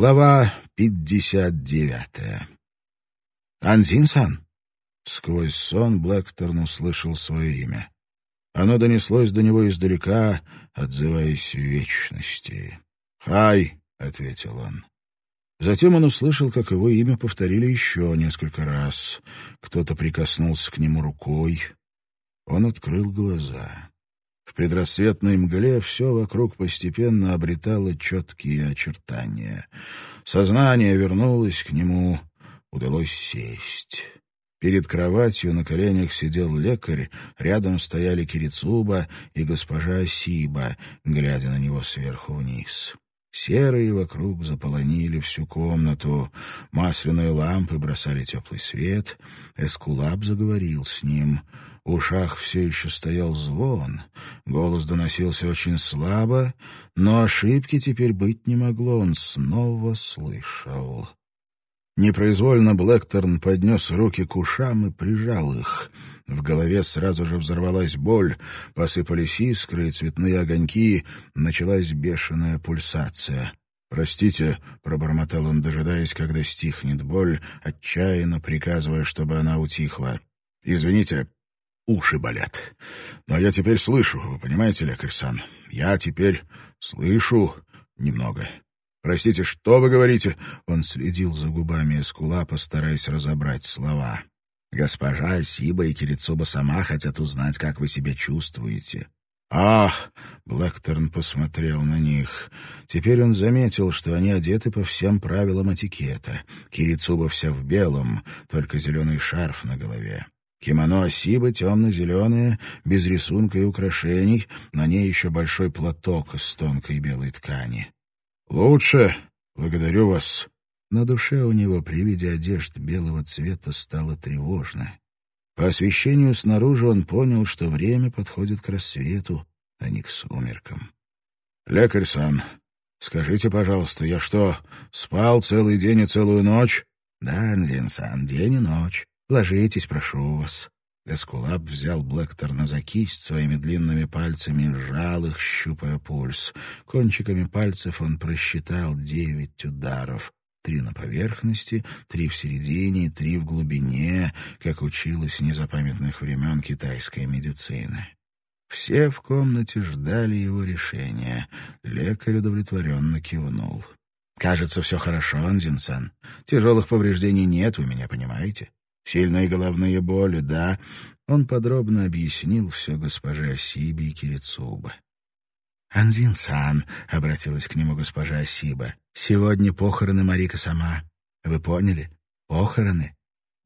Глава пятьдесят девятая. «Анзин-сан!» Сквозь сон Блэкторн услышал свое имя. Оно донеслось до него издалека, отзываясь в вечности. «Хай!» — ответил он. Затем он услышал, как его имя повторили еще несколько раз. Кто-то прикоснулся к нему рукой. Он открыл глаза. В предрассветной мгле все вокруг постепенно обретало четкие очертания. Сознание вернулось к нему, удалось сесть. Перед кроватью на коленях сидел лекарь, рядом стояли Кирицуба и госпожа Асиба, глядя на него сверху вниз. Серые вокруг заполонили всю комнату. Масляные лампы бросали теплый свет. Эскулап заговорил с ним. В ушах все еще стоял звон. Голос доносился очень слабо, но ошибки теперь быть не могло. Он снова слышал. Непроизвольно Блэкторн поднес руки к ушам и прижал их. В голове сразу же взорвалась боль, посыпались искры и цветные огоньки, началась бешеная пульсация. «Простите», — пробормотал он, дожидаясь, когда стихнет боль, отчаянно приказывая, чтобы она утихла. «Извините, уши болят. Но я теперь слышу, вы понимаете, лекарь-сан? Я теперь слышу немного. Простите, что вы говорите?» Он следил за губами Эскулапа, стараясь разобрать слова. Госпожа Сиба и Кирицуба сама хотят узнать, как вы себя чувствуете. «Ах!» — Блэкторн посмотрел на них. Теперь он заметил, что они одеты по всем правилам этикета. Кирицуба вся в белом, только зеленый шарф на голове. Кимоно Асиба темно-зеленое, без рисунка и украшений, на ней еще большой платок из тонкой белой ткани. «Лучше. Благодарю вас. На душе у него при виде одежд белого цвета стало тревожно. По освещению снаружи он понял, что время подходит к рассвету, а не к сумеркам. «Лекарь Сан, скажите, пожалуйста, я что, спал целый день и целую ночь?» «Да, Андин Сан, день и ночь. Ложитесь, прошу вас». Эскулап взял Блэкторна за кисть своими длинными пальцами и сжал их, щупая пульс. Кончиками пальцев он просчитал девять ударов. Три на поверхности, три в середине, три в глубине, как училась с незапамятных времен китайская медицина. Все в комнате ждали его решения. Лекарь удовлетворенно кивнул. «Кажется, все хорошо, Анзинсан. Тяжелых повреждений нет, вы меня понимаете? Сильные головные боли, да?» Он подробно объяснил все госпоже Асиби и Кирицуба. «Анзин-сан», — обратилась к нему госпожа Асиба, — «сегодня похороны Марика сама. Вы поняли? Похороны?»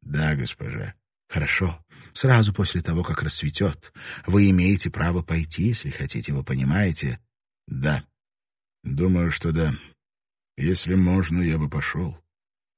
«Да, госпожа». «Хорошо. Сразу после того, как рассветет. Вы имеете право пойти, если хотите, вы понимаете?» «Да. Думаю, что да. Если можно, я бы пошел».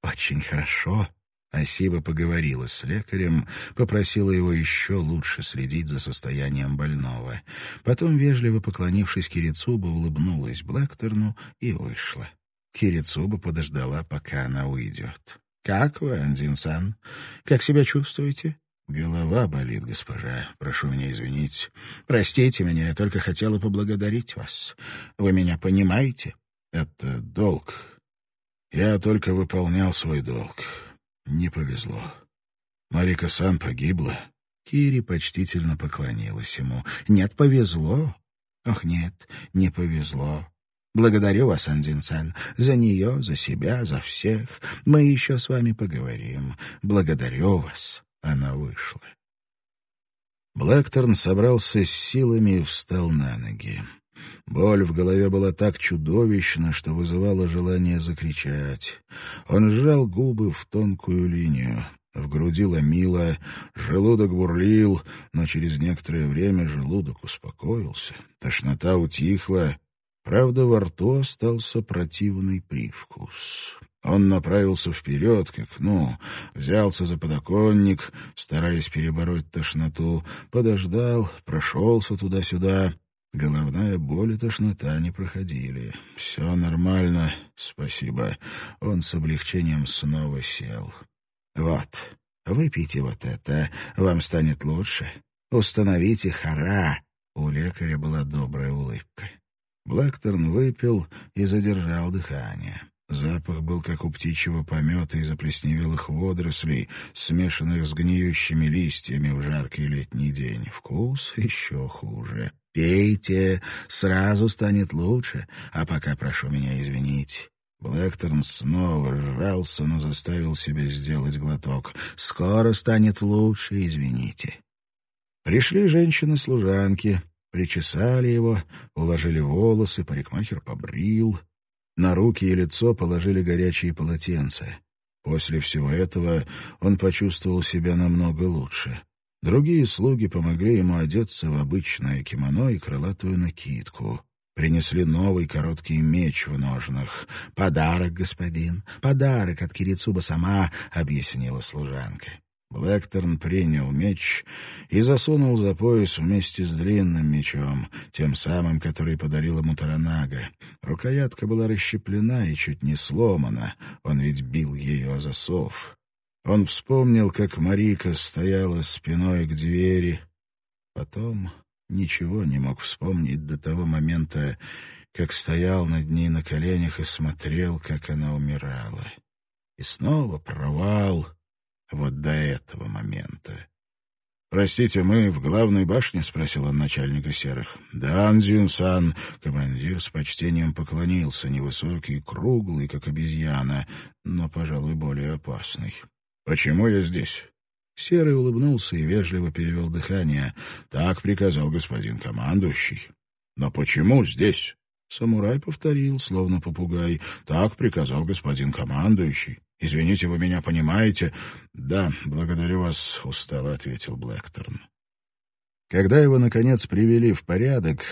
«Очень хорошо», Асиба поговорила с лекарем, попросила его еще лучше следить за состоянием больного. Потом, вежливо поклонившись Кирицуба, улыбнулась Блэкторну и вышла. Кирицуба подождала, пока она уйдет. «Как вы, Андин-сан? Как себя чувствуете?» «Голова болит, госпожа. Прошу меня извинить. Простите меня, я только хотела поблагодарить вас. Вы меня понимаете?» «Это долг. Я только выполнял свой долг. Не повезло. Марика-сан погибла. Кири почтительно поклонилась ему. «Нет, повезло». «Ох, нет, не повезло. Благодарю вас, Андин-сан, за нее, за себя, за всех. Мы еще с вами поговорим. Благодарю вас». Она вышла. Блэкторн собрался с силами и встал на ноги. Боль в голове была так чудовищна, что вызывала желание закричать. Он сжал губы в тонкую линию. В груди ломило, желудок бурлил, но через некоторое время желудок успокоился. Тошнота утихла, правда, во рту остался противный привкус. Он направился вперед, к окну, взялся за подоконник, стараясь перебороть тошноту, подождал, прошелся туда-сюда — Головная боль и тошнота не проходили. «Все нормально, спасибо». Он с облегчением снова сел. «Вот, выпейте вот это, вам станет лучше. Установите хара». У лекаря была добрая улыбка. Блэкторн выпил и задержал дыхание. Запах был как у птичьего помета и заплесневелых водорослей, смешанных с гниющими листьями в жаркий летний день. Вкус еще хуже. «Пейте, сразу станет лучше, а пока прошу меня извинить». Блэкторн снова сжался, но заставил себя сделать глоток. «Скоро станет лучше, извините». Пришли женщины-служанки, причесали его, уложили волосы, парикмахер побрил. На руки и лицо положили горячие полотенца. После всего этого он почувствовал себя намного лучше. Другие слуги помогли ему одеться в обычное кимоно и крылатую накидку. Принесли новый короткий меч в ножнах. «Подарок, господин, подарок от Кирицуба сама», — объяснила служанка. Блэкторн принял меч и засунул за пояс вместе с длинным мечом, тем самым, который подарил ему Таранага. Рукоятка была расщеплена и чуть не сломана, он ведь бил ее о засов. Он вспомнил, как Марика стояла спиной к двери. Потом ничего не мог вспомнить до того момента, как стоял над ней на коленях и смотрел, как она умирала. И снова провал — вот до этого момента. «Простите, мы в главной башне?» — спросил он начальника серых. «Да, Андзюн-сан». Командир с почтением поклонился, невысокий, круглый, как обезьяна, но, пожалуй, более опасный. «Почему я здесь?» Серый улыбнулся и вежливо перевел дыхание. «Так приказал господин командующий». «Но почему здесь?» Самурай повторил, словно попугай. «Так приказал господин командующий». «Извините, вы меня понимаете?» «Да, благодарю вас», — устало ответил Блэкторн. Когда его, наконец, привели в порядок,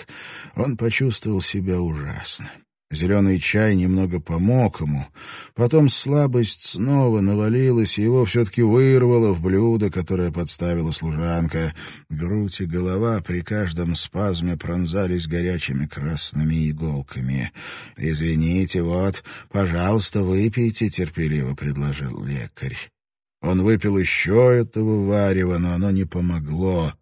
он почувствовал себя ужасно. Зеленый чай немного помог ему. Потом слабость снова навалилась, и его все-таки вырвало в блюдо, которое подставила служанка. Грудь и голова при каждом спазме пронзались горячими красными иголками. «Извините, вот, пожалуйста, выпейте», — терпеливо предложил лекарь. Он выпил еще этого варева, но оно не помогло.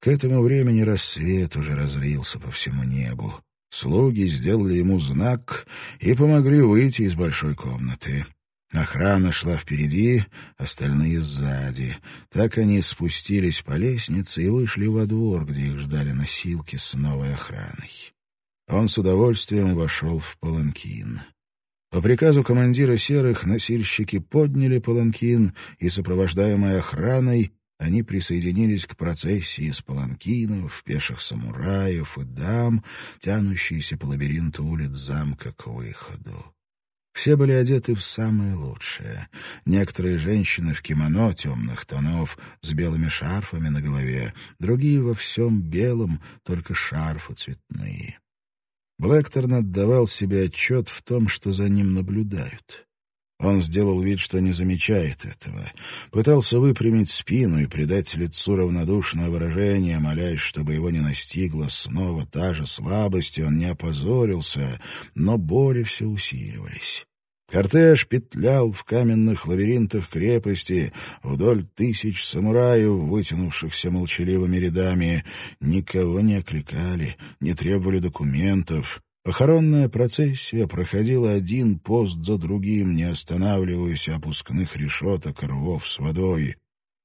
К этому времени рассвет уже разлился по всему небу. Слуги сделали ему знак и помогли выйти из большой комнаты. Охрана шла впереди, остальные сзади. Так они спустились по лестнице и вышли во двор, где их ждали носилки с новой охраной. Он с удовольствием вошел в паланкин. По приказу командира серых носильщики подняли паланкин и, сопровождаемые охраной, они присоединились к процессии из паланкинов, пеших самураев и дам, тянущейся по лабиринту улиц замка к выходу. Все были одеты в самое лучшее. Некоторые женщины в кимоно темных тонов с белыми шарфами на голове, другие во всем белом, только шарфы цветные. Блэкторн отдавал себе отчет в том, что за ним наблюдают. Он сделал вид, что не замечает этого. Пытался выпрямить спину и придать лицу равнодушное выражение, молясь, чтобы его не настигла снова та же слабость, и он не опозорился, но боли все усиливались. Кортеж петлял в каменных лабиринтах крепости вдоль тысяч самураев, вытянувшихся молчаливыми рядами. Никого не окликали, не требовали документов. Похоронная процессия проходила один пост за другим, не останавливаясь опускных решеток рвов с водой.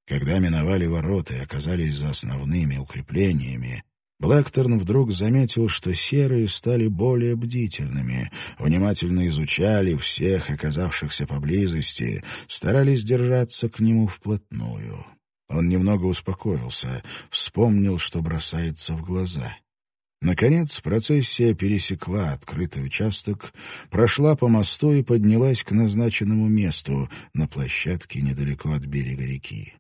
Когда миновали ворота и оказались за основными укреплениями, Блэкторн вдруг заметил, что серые стали более бдительными, внимательно изучали всех оказавшихся поблизости, старались держаться к нему вплотную. Он немного успокоился, вспомнил, что бросается в глаза — Наконец процессия пересекла открытый участок, прошла по мосту и поднялась к назначенному месту на площадке недалеко от берега реки.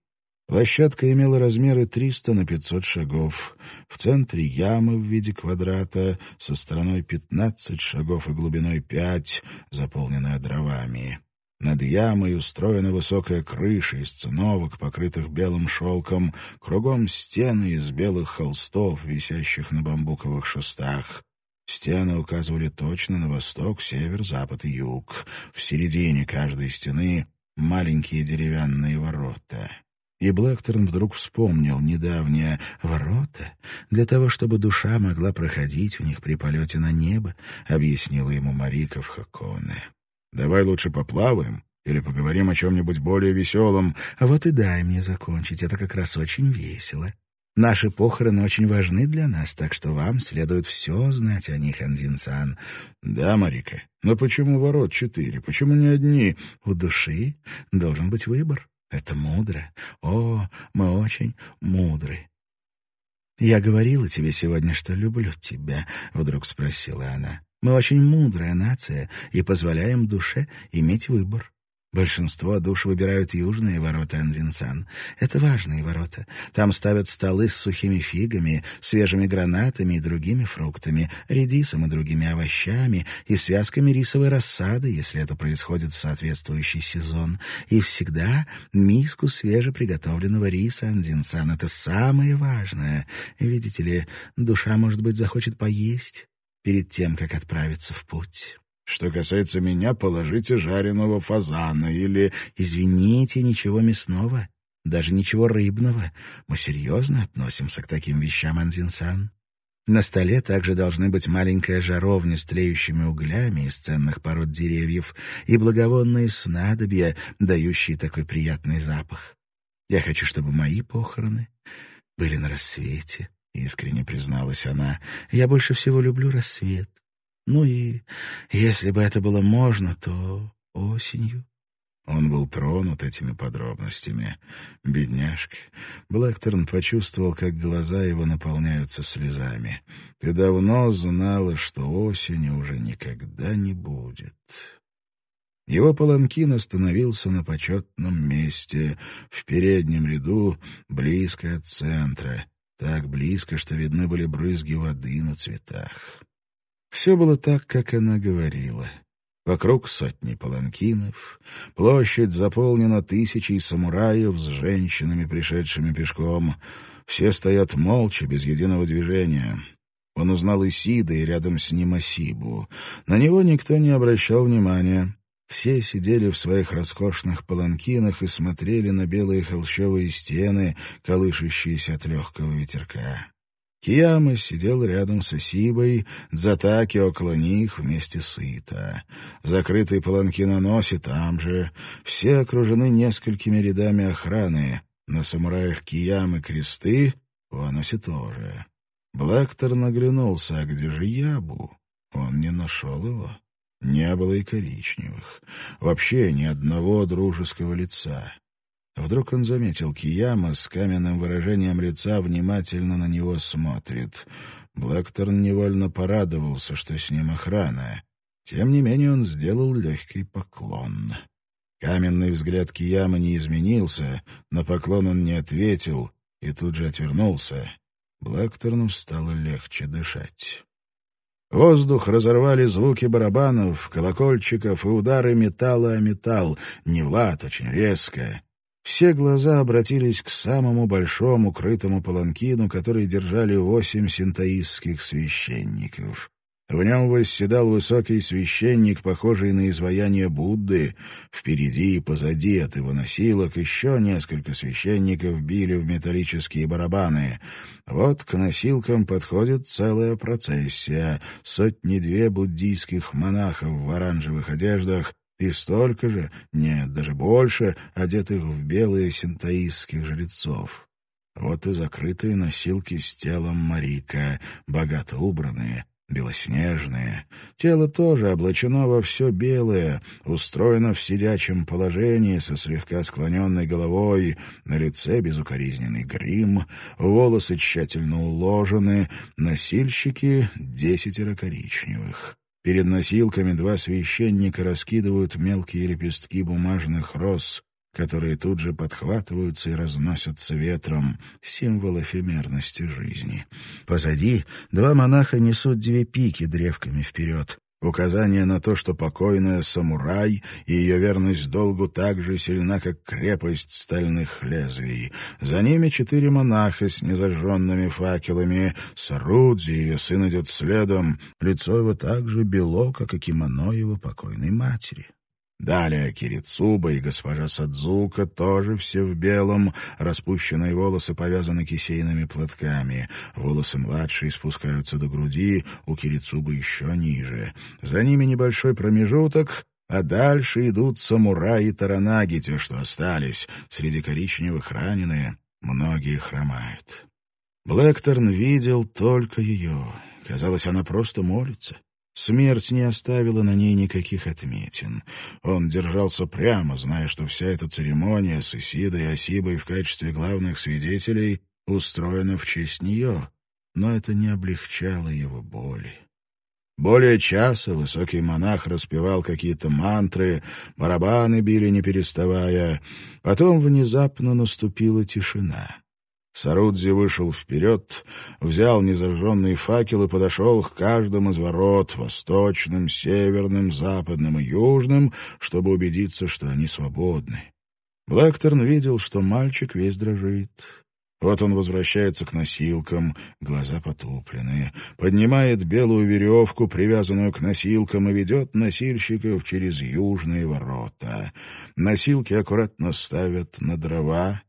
Площадка имела размеры 300 на 500 шагов. В центре яма в виде квадрата со стороной 15 шагов и глубиной 5, заполненная дровами. Над ямой устроена высокая крыша из циновок, покрытых белым шелком, кругом стены из белых холстов, висящих на бамбуковых шестах. Стены указывали точно на восток, север, запад и юг. В середине каждой стены маленькие деревянные ворота. И Блэкторн вдруг вспомнил недавние ворота для того, чтобы душа могла проходить в них при полете на небо, объяснила ему Марика в Хаконе. Давай лучше поплаваем или поговорим о чем-нибудь более веселом. А вот и дай мне закончить, это как раз очень весело. Наши похороны очень важны для нас, так что вам следует все знать о них, Андин-сан. Да, Марика, но почему ворот четыре? Почему не одни? У души должен быть выбор. Это мудро. О, мы очень мудры. «Я говорила тебе сегодня, что люблю тебя», — вдруг спросила она. «Мы очень мудрая нация и позволяем душе иметь выбор. Большинство душ выбирают южные ворота Анзинсан. Это важные ворота. Там ставят столы с сухими фигами, свежими гранатами и другими фруктами, редисом и другими овощами и связками рисовой рассады, если это происходит в соответствующий сезон. И всегда миску свежеприготовленного риса Анзинсан. Это самое важное. Видите ли, душа, может быть, захочет поесть перед тем, как отправиться в путь. Что касается меня, положите жареного фазана или... Извините, ничего мясного, даже ничего рыбного. Мы серьезно относимся к таким вещам, Анзинсан. На столе также должны быть маленькая жаровня с тлеющими углями из ценных пород деревьев и благовонные снадобья, дающие такой приятный запах. Я хочу, чтобы мои похороны были на рассвете, — искренне призналась она. Я больше всего люблю рассвет. Ну и если бы это было можно, то осенью. Он был тронут этими подробностями. Бедняжка. Блэкторн почувствовал, как глаза его наполняются слезами. Ты давно знала, что осени уже никогда не будет. Его паланкин остановился на почетном месте, в переднем ряду, близко от центра, так близко, что видны были брызги воды на цветах. Все было так, как она говорила. Вокруг сотни паланкинов, площадь заполнена тысячей самураев с женщинами, пришедшими пешком. Все стоят молча, без единого движения. Он узнал Исида и рядом с ним Асибу. На него никто не обращал внимания. Все сидели в своих роскошных паланкинах и смотрели на белые холщовые стены, колышущиеся от легкого ветерка. Кияма сидел рядом с Исибой, Дзатаки около них вместе с Ита. Закрытый паланки на носе там же. Все окружены несколькими рядами охраны. На самураях Киямы кресты, в Аносе тоже. Блэктор наглянулся, а где же Ябу? Он не нашел его. Не было и коричневых. Вообще ни одного дружеского лица. Вдруг он заметил Кияма с каменным выражением лица внимательно на него смотрит. Блэкторн невольно порадовался, что с ним охрана. Тем не менее он сделал легкий поклон. Каменный взгляд Кияма не изменился, на поклон он не ответил и тут же отвернулся. Блэкторну стало легче дышать. Воздух разорвали звуки барабанов, колокольчиков и удары металла о металл. Не в лад, очень резко. Все глаза обратились к самому большому крытому паланкину, который держали восемь синтаистских священников. В нем восседал высокий священник, похожий на изваяние Будды. Впереди и позади от его носилок еще несколько священников били в металлические барабаны. Вот к носилкам подходит целая процессия. Сотни-две буддийских монахов в оранжевых одеждах и столько же, нет, даже больше, одетых в белые синтаистских жрецов. Вот и закрытые носилки с телом Марика, богато убранные, белоснежные. Тело тоже облачено во все белое, устроено в сидячем положении со слегка склоненной головой, на лице безукоризненный грим, волосы тщательно уложены, носильщики — десятеро коричневых. Перед носилками два священника раскидывают мелкие лепестки бумажных роз, которые тут же подхватываются и разносятся ветром, символ эфемерности жизни. Позади два монаха несут две пики древками вперед. Указание на то, что покойная самурай и ее верность долгу так же сильна, как крепость стальных лезвий. За ними четыре монаха с незажженными факелами. Сарудзи, ее сын, идет следом. Лицо его так же бело, как и кимоно его покойной матери. Далее Кирицуба и госпожа Садзука тоже все в белом, распущенные волосы повязаны кисейными платками. Волосы младшие спускаются до груди, у Кирицубы еще ниже. За ними небольшой промежуток, а дальше идут самураи и таранаги, те, что остались, среди коричневых раненые, многие хромают. Блэкторн видел только ее. Казалось, она просто молится. Смерть не оставила на ней никаких отметин. Он держался прямо, зная, что вся эта церемония с Исидой и Осибой в качестве главных свидетелей устроена в честь нее, но это не облегчало его боли. Более часа высокий монах распевал какие-то мантры, барабаны били не переставая. Потом внезапно наступила тишина. Сарудзи вышел вперед, взял незажженный факел и подошел к каждому из ворот, восточным, северным, западным и южным, чтобы убедиться, что они свободны. Блэкторн видел, что мальчик весь дрожит. Вот он возвращается к носилкам, глаза потупленные, поднимает белую веревку, привязанную к носилкам, и ведет носильщиков через южные ворота. Носилки аккуратно ставят на дрова,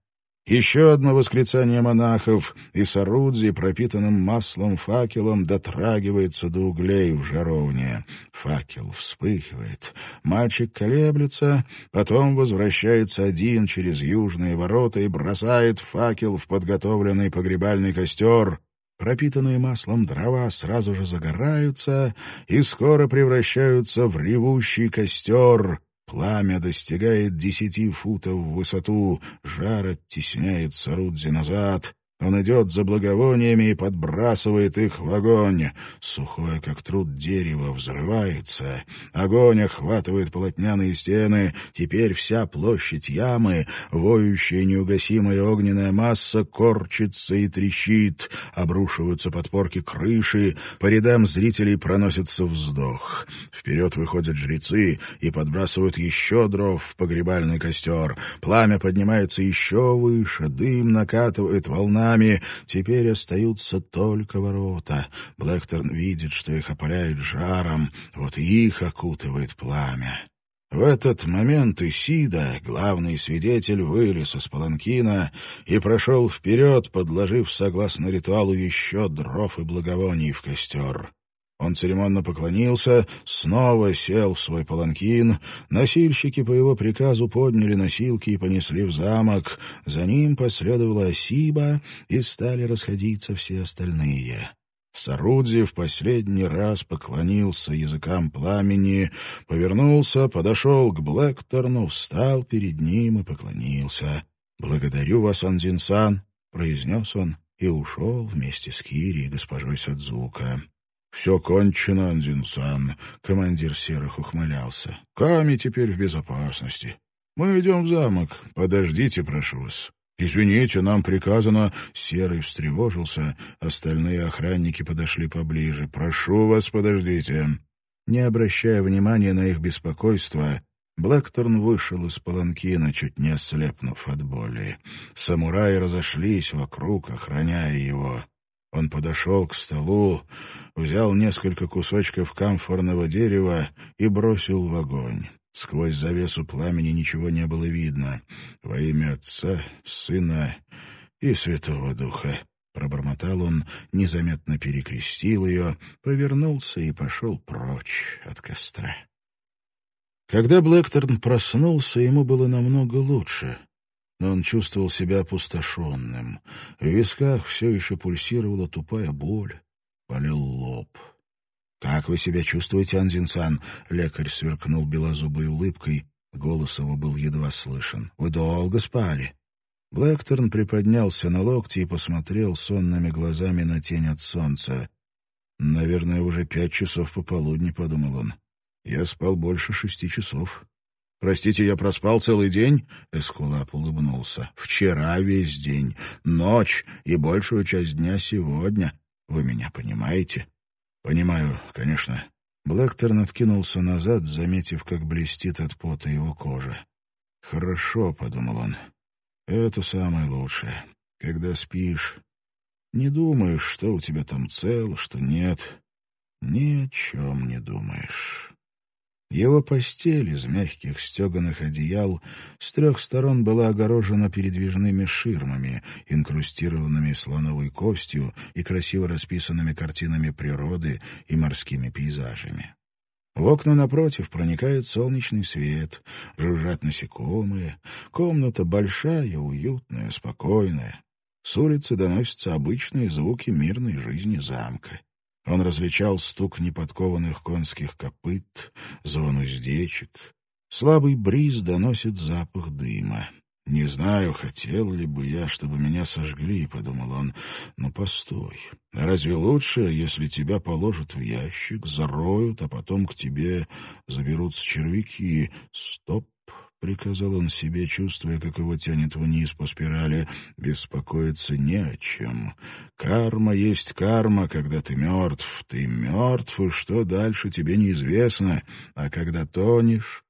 еще одно восклицание монахов, и Сарудзи, пропитанным маслом факелом, дотрагивается до углей в жаровне. Факел вспыхивает. Мальчик колеблется, потом возвращается один через южные ворота и бросает факел в подготовленный погребальный костер. Пропитанные маслом дрова сразу же загораются и скоро превращаются в ревущий костер. Пламя достигает десяти футов в высоту, жар оттесняет Сарудзи назад. Он идет за благовониями и подбрасывает их в огонь. Сухое, как труд дерево, взрывается. Огонь охватывает полотняные стены. Теперь вся площадь ямы, воющая неугасимая огненная масса, корчится и трещит. Обрушиваются подпорки крыши. По рядам зрителей проносится вздох. Вперед выходят жрецы и подбрасывают еще дров в погребальный костер. Пламя поднимается еще выше, дым накатывает волна волнами. Теперь остаются только ворота. Блэкторн видит, что их опаляет жаром. Вот их окутывает пламя. В этот момент Исида, главный свидетель, вылез из паланкина и прошел вперед, подложив, согласно ритуалу, еще дров и благовоний в костер. Он церемонно поклонился, снова сел в свой паланкин. Носильщики по его приказу подняли носилки и понесли в замок. За ним последовала Осиба, и стали расходиться все остальные. Сарудзи в последний раз поклонился языкам пламени, повернулся, подошел к Блэкторну, встал перед ним и поклонился. «Благодарю вас, Андзинсан», — произнес он и ушел вместе с Кири и госпожой Садзука. «Все кончено, Андинсан», — командир Серых ухмылялся. «Ками теперь в безопасности. Мы идем в замок. Подождите, прошу вас». «Извините, нам приказано...» Серый встревожился. Остальные охранники подошли поближе. «Прошу вас, подождите». Не обращая внимания на их беспокойство, Блэкторн вышел из паланкина, чуть не ослепнув от боли. Самураи разошлись вокруг, охраняя его. Он подошел к столу, взял несколько кусочков камфорного дерева и бросил в огонь. Сквозь завесу пламени ничего не было видно. «Во имя Отца, Сына и Святого Духа», — пробормотал он, незаметно перекрестил ее, повернулся и пошел прочь от костра. Когда Блэкторн проснулся, ему было намного лучше но он чувствовал себя опустошенным. В висках все еще пульсировала тупая боль, болел лоб. «Как вы себя чувствуете, Анзинсан?» Лекарь сверкнул белозубой улыбкой, голос его был едва слышен. «Вы долго спали?» Блэкторн приподнялся на локти и посмотрел сонными глазами на тень от солнца. «Наверное, уже пять часов пополудни», — подумал он. «Я спал больше шести часов». «Простите, я проспал целый день?» Эскулап улыбнулся. «Вчера весь день, ночь и большую часть дня сегодня. Вы меня понимаете?» «Понимаю, конечно». Блэкторн откинулся назад, заметив, как блестит от пота его кожа. «Хорошо», — подумал он. «Это самое лучшее. Когда спишь, не думаешь, что у тебя там цело, что нет. Ни о чем не думаешь». Его постель из мягких стеганых одеял с трех сторон была огорожена передвижными ширмами, инкрустированными слоновой костью и красиво расписанными картинами природы и морскими пейзажами. В окна напротив проникает солнечный свет, жужжат насекомые. Комната большая, уютная, спокойная. С улицы доносятся обычные звуки мирной жизни замка. Он различал стук неподкованных конских копыт, звон уздечек. Слабый бриз доносит запах дыма. «Не знаю, хотел ли бы я, чтобы меня сожгли», — подумал он. «Но постой. Разве лучше, если тебя положат в ящик, зароют, а потом к тебе заберутся червяки? Стоп!» — приказал он себе, чувствуя, как его тянет вниз по спирали. «Беспокоиться не о чем. Карма есть карма, когда ты мертв. Ты мертв, и что дальше тебе неизвестно. А когда тонешь,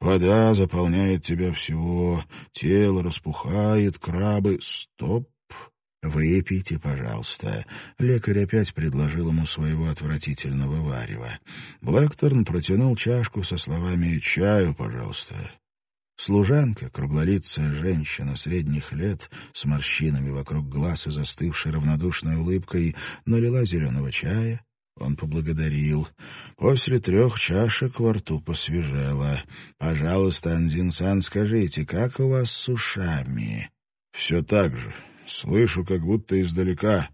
Вода заполняет тебя всего, тело распухает, крабы... Стоп! «Выпейте, пожалуйста». Лекарь опять предложил ему своего отвратительного варева. Блэкторн протянул чашку со словами «Чаю, пожалуйста». Служанка, круглолицая женщина средних лет, с морщинами вокруг глаз и застывшей равнодушной улыбкой, налила зеленого чая, он поблагодарил. После трех чашек во рту посвежело. «Пожалуйста, Анзин-сан, скажите, как у вас с ушами?» «Все так же. Слышу, как будто издалека.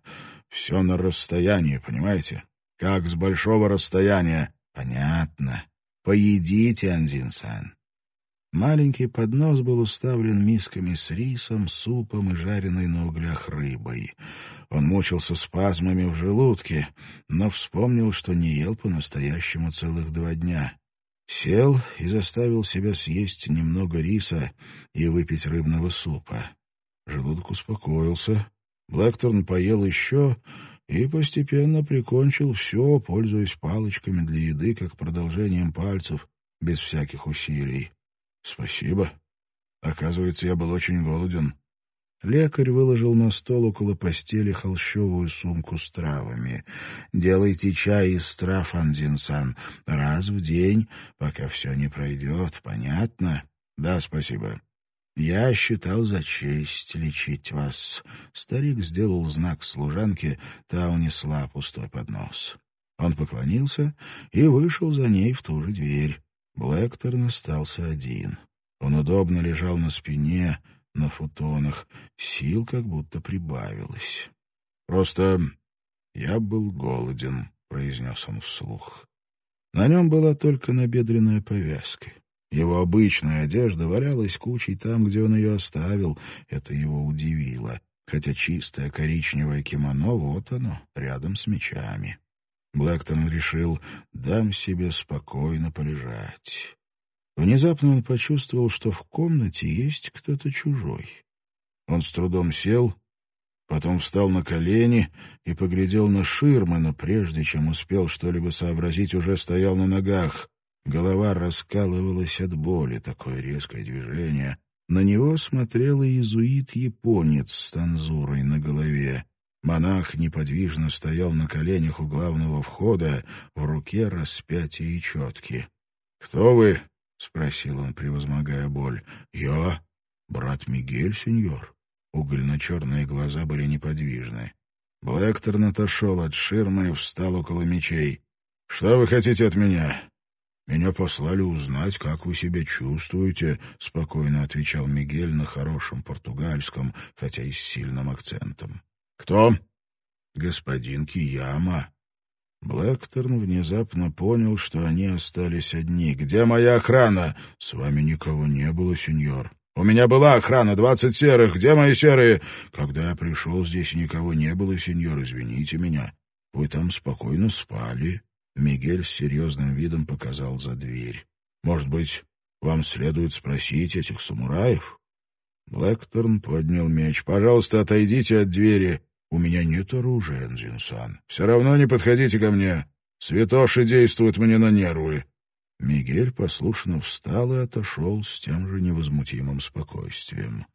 Все на расстоянии, понимаете? Как с большого расстояния». «Понятно. Поедите, Анзин-сан». Маленький поднос был уставлен мисками с рисом, супом и жареной на углях рыбой. Он мучился спазмами в желудке, но вспомнил, что не ел по-настоящему целых два дня. Сел и заставил себя съесть немного риса и выпить рыбного супа. Желудок успокоился. Блэкторн поел еще и постепенно прикончил все, пользуясь палочками для еды, как продолжением пальцев, без всяких усилий. «Спасибо. Оказывается, я был очень голоден». Лекарь выложил на стол около постели холщовую сумку с травами. «Делайте чай из трав, Анзинсан, раз в день, пока все не пройдет. Понятно?» «Да, спасибо». «Я считал за честь лечить вас». Старик сделал знак служанке, та унесла пустой поднос. Он поклонился и вышел за ней в ту же дверь. Блэкторн остался один. Он удобно лежал на спине, на футонах. Сил как будто прибавилось. «Просто я был голоден», — произнес он вслух. На нем была только набедренная повязка. Его обычная одежда валялась кучей там, где он ее оставил. Это его удивило. Хотя чистое коричневое кимоно, вот оно, рядом с мечами. Блэктон решил, дам себе спокойно полежать. Внезапно он почувствовал, что в комнате есть кто-то чужой. Он с трудом сел, потом встал на колени и поглядел на ширмы, но прежде чем успел что-либо сообразить, уже стоял на ногах. Голова раскалывалась от боли, такое резкое движение. На него смотрел иезуит-японец с танзурой на голове. Монах неподвижно стоял на коленях у главного входа, в руке распятие и четки. «Кто вы?» — спросил он, превозмогая боль. «Я? Брат Мигель, сеньор». Угольно-черные глаза были неподвижны. Блэкторн отошел от ширмы и встал около мечей. «Что вы хотите от меня?» «Меня послали узнать, как вы себя чувствуете», — спокойно отвечал Мигель на хорошем португальском, хотя и с сильным акцентом. «Кто?» «Господин Кияма». Блэкторн внезапно понял, что они остались одни. «Где моя охрана?» «С вами никого не было, сеньор». «У меня была охрана, двадцать серых. Где мои серые?» «Когда я пришел, здесь никого не было, сеньор. Извините меня. Вы там спокойно спали». Мигель с серьезным видом показал за дверь. «Может быть, вам следует спросить этих самураев?» Блэкторн поднял меч. «Пожалуйста, отойдите от двери. «У меня нет оружия, Энзин-сан. Все равно не подходите ко мне. Святоши действуют мне на нервы». Мигель послушно встал и отошел с тем же невозмутимым спокойствием.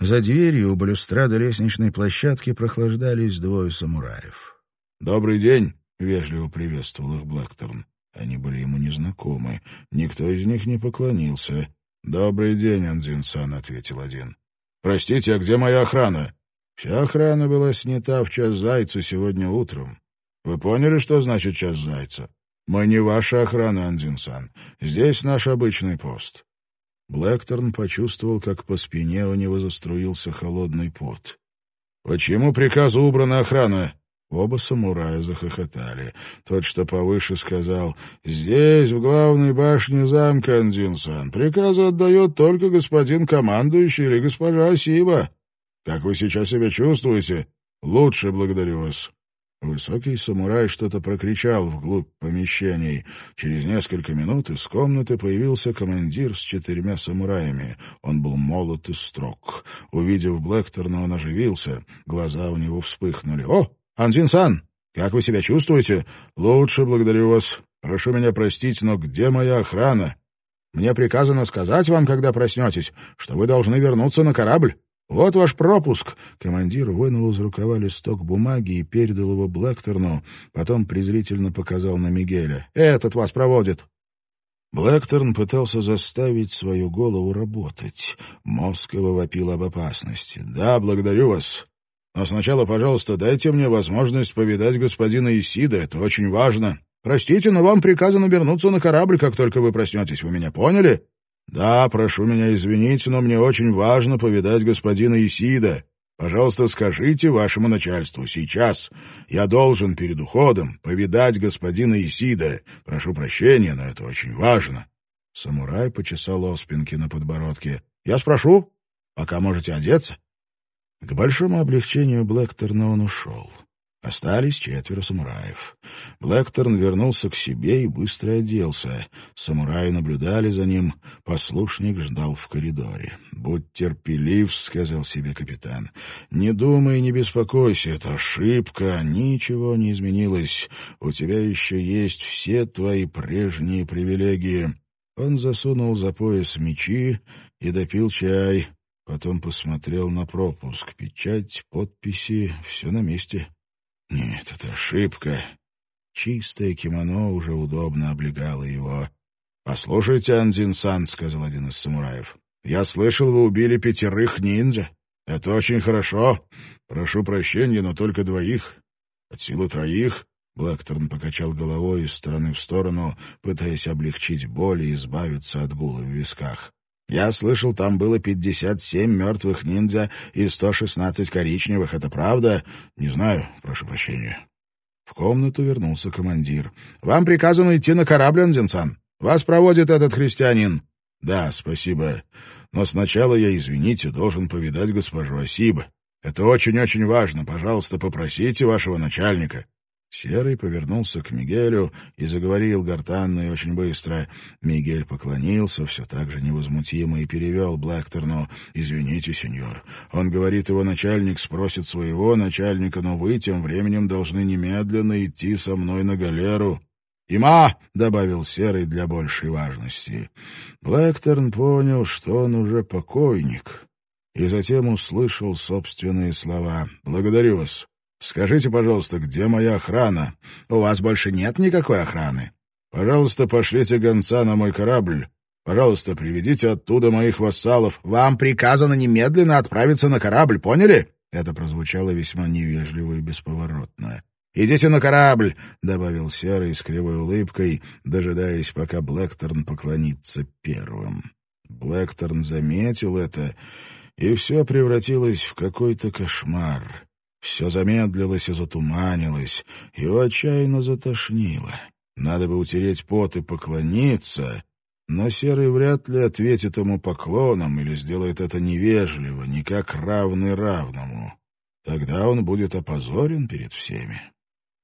За дверью у балюстрады лестничной площадки прохлаждались двое самураев. «Добрый день!» — вежливо приветствовал их Блэкторн. Они были ему незнакомы. Никто из них не поклонился. «Добрый день, Андзин-сан», — ответил один. «Простите, а где моя охрана?» Вся охрана была снята в час зайца сегодня утром. Вы поняли, что значит час зайца? Мы не ваша охрана, Андинсан. Здесь наш обычный пост». Блэкторн почувствовал, как по спине у него заструился холодный пот. «Почему приказу убрана охрана?» Оба самурая захохотали. Тот, что повыше, сказал, «Здесь, в главной башне замка, Андинсан, приказы отдает только господин командующий или госпожа Сиба. Как вы сейчас себя чувствуете? Лучше, благодарю вас». Высокий самурай что-то прокричал вглубь помещений. Через несколько минут из комнаты появился командир с четырьмя самураями. Он был молод и строг. Увидев Блэкторна, он оживился. Глаза у него вспыхнули. «О, Анзин-сан, как вы себя чувствуете?» «Лучше, благодарю вас. Прошу меня простить, но где моя охрана? Мне приказано сказать вам, когда проснетесь, что вы должны вернуться на корабль. «Вот ваш пропуск!» Командир вынул из рукава листок бумаги и передал его Блэкторну, потом презрительно показал на Мигеля. «Этот вас проводит!» Блэкторн пытался заставить свою голову работать. Мозг его вопил об опасности. «Да, благодарю вас. Но сначала, пожалуйста, дайте мне возможность повидать господина Исида. Это очень важно. Простите, но вам приказано вернуться на корабль, как только вы проснетесь. Вы меня поняли?» «Да, прошу меня извинить, но мне очень важно повидать господина Исида. Пожалуйста, скажите вашему начальству сейчас. Я должен перед уходом повидать господина Исида. Прошу прощения, но это очень важно». Самурай почесал оспинки на подбородке. «Я спрошу. Пока можете одеться». К большому облегчению Блэкторна он ушел. Остались четверо самураев. Блэкторн вернулся к себе и быстро оделся. Самураи наблюдали за ним. Послушник ждал в коридоре. «Будь терпелив», — сказал себе капитан. «Не думай, не беспокойся, это ошибка. Ничего не изменилось. У тебя еще есть все твои прежние привилегии». Он засунул за пояс мечи и допил чай. Потом посмотрел на пропуск. Печать, подписи — все на месте. Нет, это ошибка. Чистое кимоно уже удобно облегало его. «Послушайте, Андзин-сан», — сказал один из самураев, — «я слышал, вы убили пятерых ниндзя. Это очень хорошо. Прошу прощения, но только двоих. От силы троих...» Блэкторн покачал головой из стороны в сторону, пытаясь облегчить боль и избавиться от гула в висках. «Я слышал, там было пятьдесят семь мертвых ниндзя и сто шестнадцать коричневых. Это правда? Не знаю, прошу прощения». В комнату вернулся командир. «Вам приказано идти на корабль, Анзенсан. Вас проводит этот христианин». «Да, спасибо. Но сначала я, извините, должен повидать госпожу Асиба. Это очень-очень важно. Пожалуйста, попросите вашего начальника. Серый повернулся к Мигелю и заговорил гортанно и очень быстро. Мигель поклонился, все так же невозмутимо, и перевел Блэкторну. «Извините, сеньор. Он говорит, его начальник спросит своего начальника, но вы тем временем должны немедленно идти со мной на галеру». «Има!» — добавил Серый для большей важности. Блэкторн понял, что он уже покойник, и затем услышал собственные слова. «Благодарю вас. Скажите, пожалуйста, где моя охрана? У вас больше нет никакой охраны. Пожалуйста, пошлите гонца на мой корабль. Пожалуйста, приведите оттуда моих вассалов. Вам приказано немедленно отправиться на корабль, поняли? Это прозвучало весьма невежливо и бесповоротно. «Идите на корабль», — добавил Серый с кривой улыбкой, дожидаясь, пока Блэкторн поклонится первым. Блэкторн заметил это, и все превратилось в какой-то кошмар. Все замедлилось и затуманилось, его отчаянно затошнило. Надо бы утереть пот и поклониться, но Серый вряд ли ответит ему поклоном или сделает это невежливо, не как равный равному. Тогда он будет опозорен перед всеми.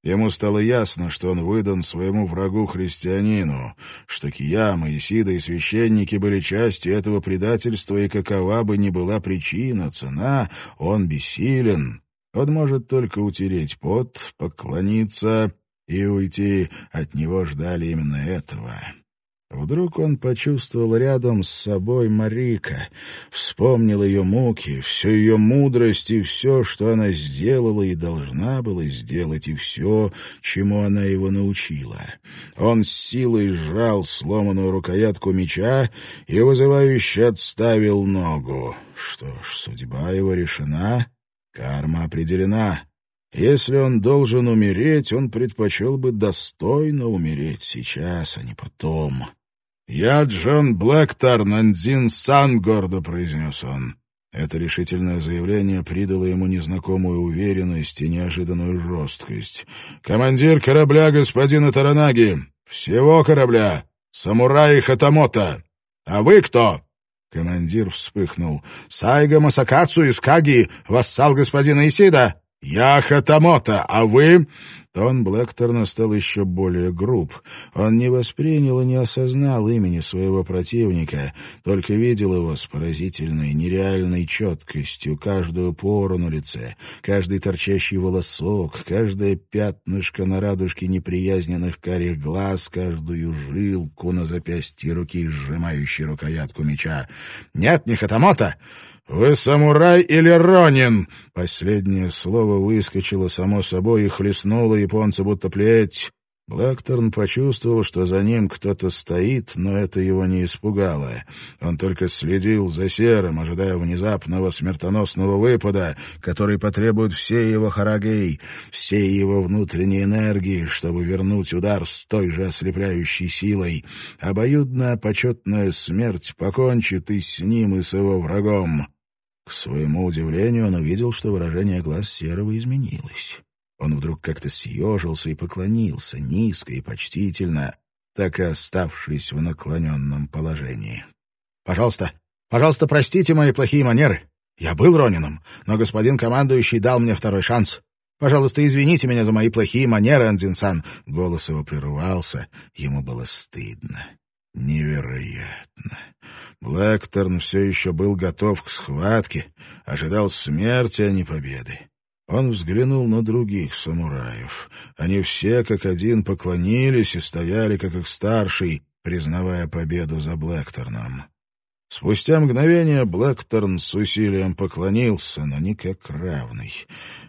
Ему стало ясно, что он выдан своему врагу-христианину, что Кияма, Исида и священники были частью этого предательства, и какова бы ни была причина, цена, он бессилен. Он может только утереть пот, поклониться и уйти. От него ждали именно этого. Вдруг он почувствовал рядом с собой Марика, вспомнил ее муки, всю ее мудрость и все, что она сделала и должна была сделать, и все, чему она его научила. Он с силой сжал сломанную рукоятку меча и вызывающе отставил ногу. Что ж, судьба его решена, Карма определена. Если он должен умереть, он предпочел бы достойно умереть сейчас, а не потом. «Я Джон Блэктар, Нандзин Сан», — гордо произнес он. Это решительное заявление придало ему незнакомую уверенность и неожиданную жесткость. «Командир корабля господина Таранаги! Всего корабля! Самурай Хатамото! А вы кто?» Командир вспыхнул. «Сайга Масакацу из Каги, вассал господина Исида!» «Я Хатамото, а вы...» Тон Блэкторна стал еще более груб. Он не воспринял и не осознал имени своего противника, только видел его с поразительной, нереальной четкостью, каждую пору на лице, каждый торчащий волосок, каждое пятнышко на радужке неприязненных карих глаз, каждую жилку на запястье руки, сжимающей рукоятку меча. «Нет, не Хатамото!» «Вы самурай или ронин?» Последнее слово выскочило само собой и хлестнуло японца будто плеть. Блэкторн почувствовал, что за ним кто-то стоит, но это его не испугало. Он только следил за серым, ожидая внезапного смертоносного выпада, который потребует все его харагей, все его внутренней энергии, чтобы вернуть удар с той же ослепляющей силой. Обоюдная почетная смерть покончит и с ним, и с его врагом. К своему удивлению он увидел, что выражение глаз Серого изменилось. Он вдруг как-то съежился и поклонился, низко и почтительно, так и оставшись в наклоненном положении. «Пожалуйста, пожалуйста, простите мои плохие манеры. Я был Ронином, но господин командующий дал мне второй шанс. Пожалуйста, извините меня за мои плохие манеры, Андзинсан». Голос его прерывался, ему было стыдно. Невероятно. Блэкторн все еще был готов к схватке, ожидал смерти, а не победы. Он взглянул на других самураев. Они все как один поклонились и стояли, как их старший, признавая победу за Блэкторном. Спустя мгновение Блэкторн с усилием поклонился, но не как равный.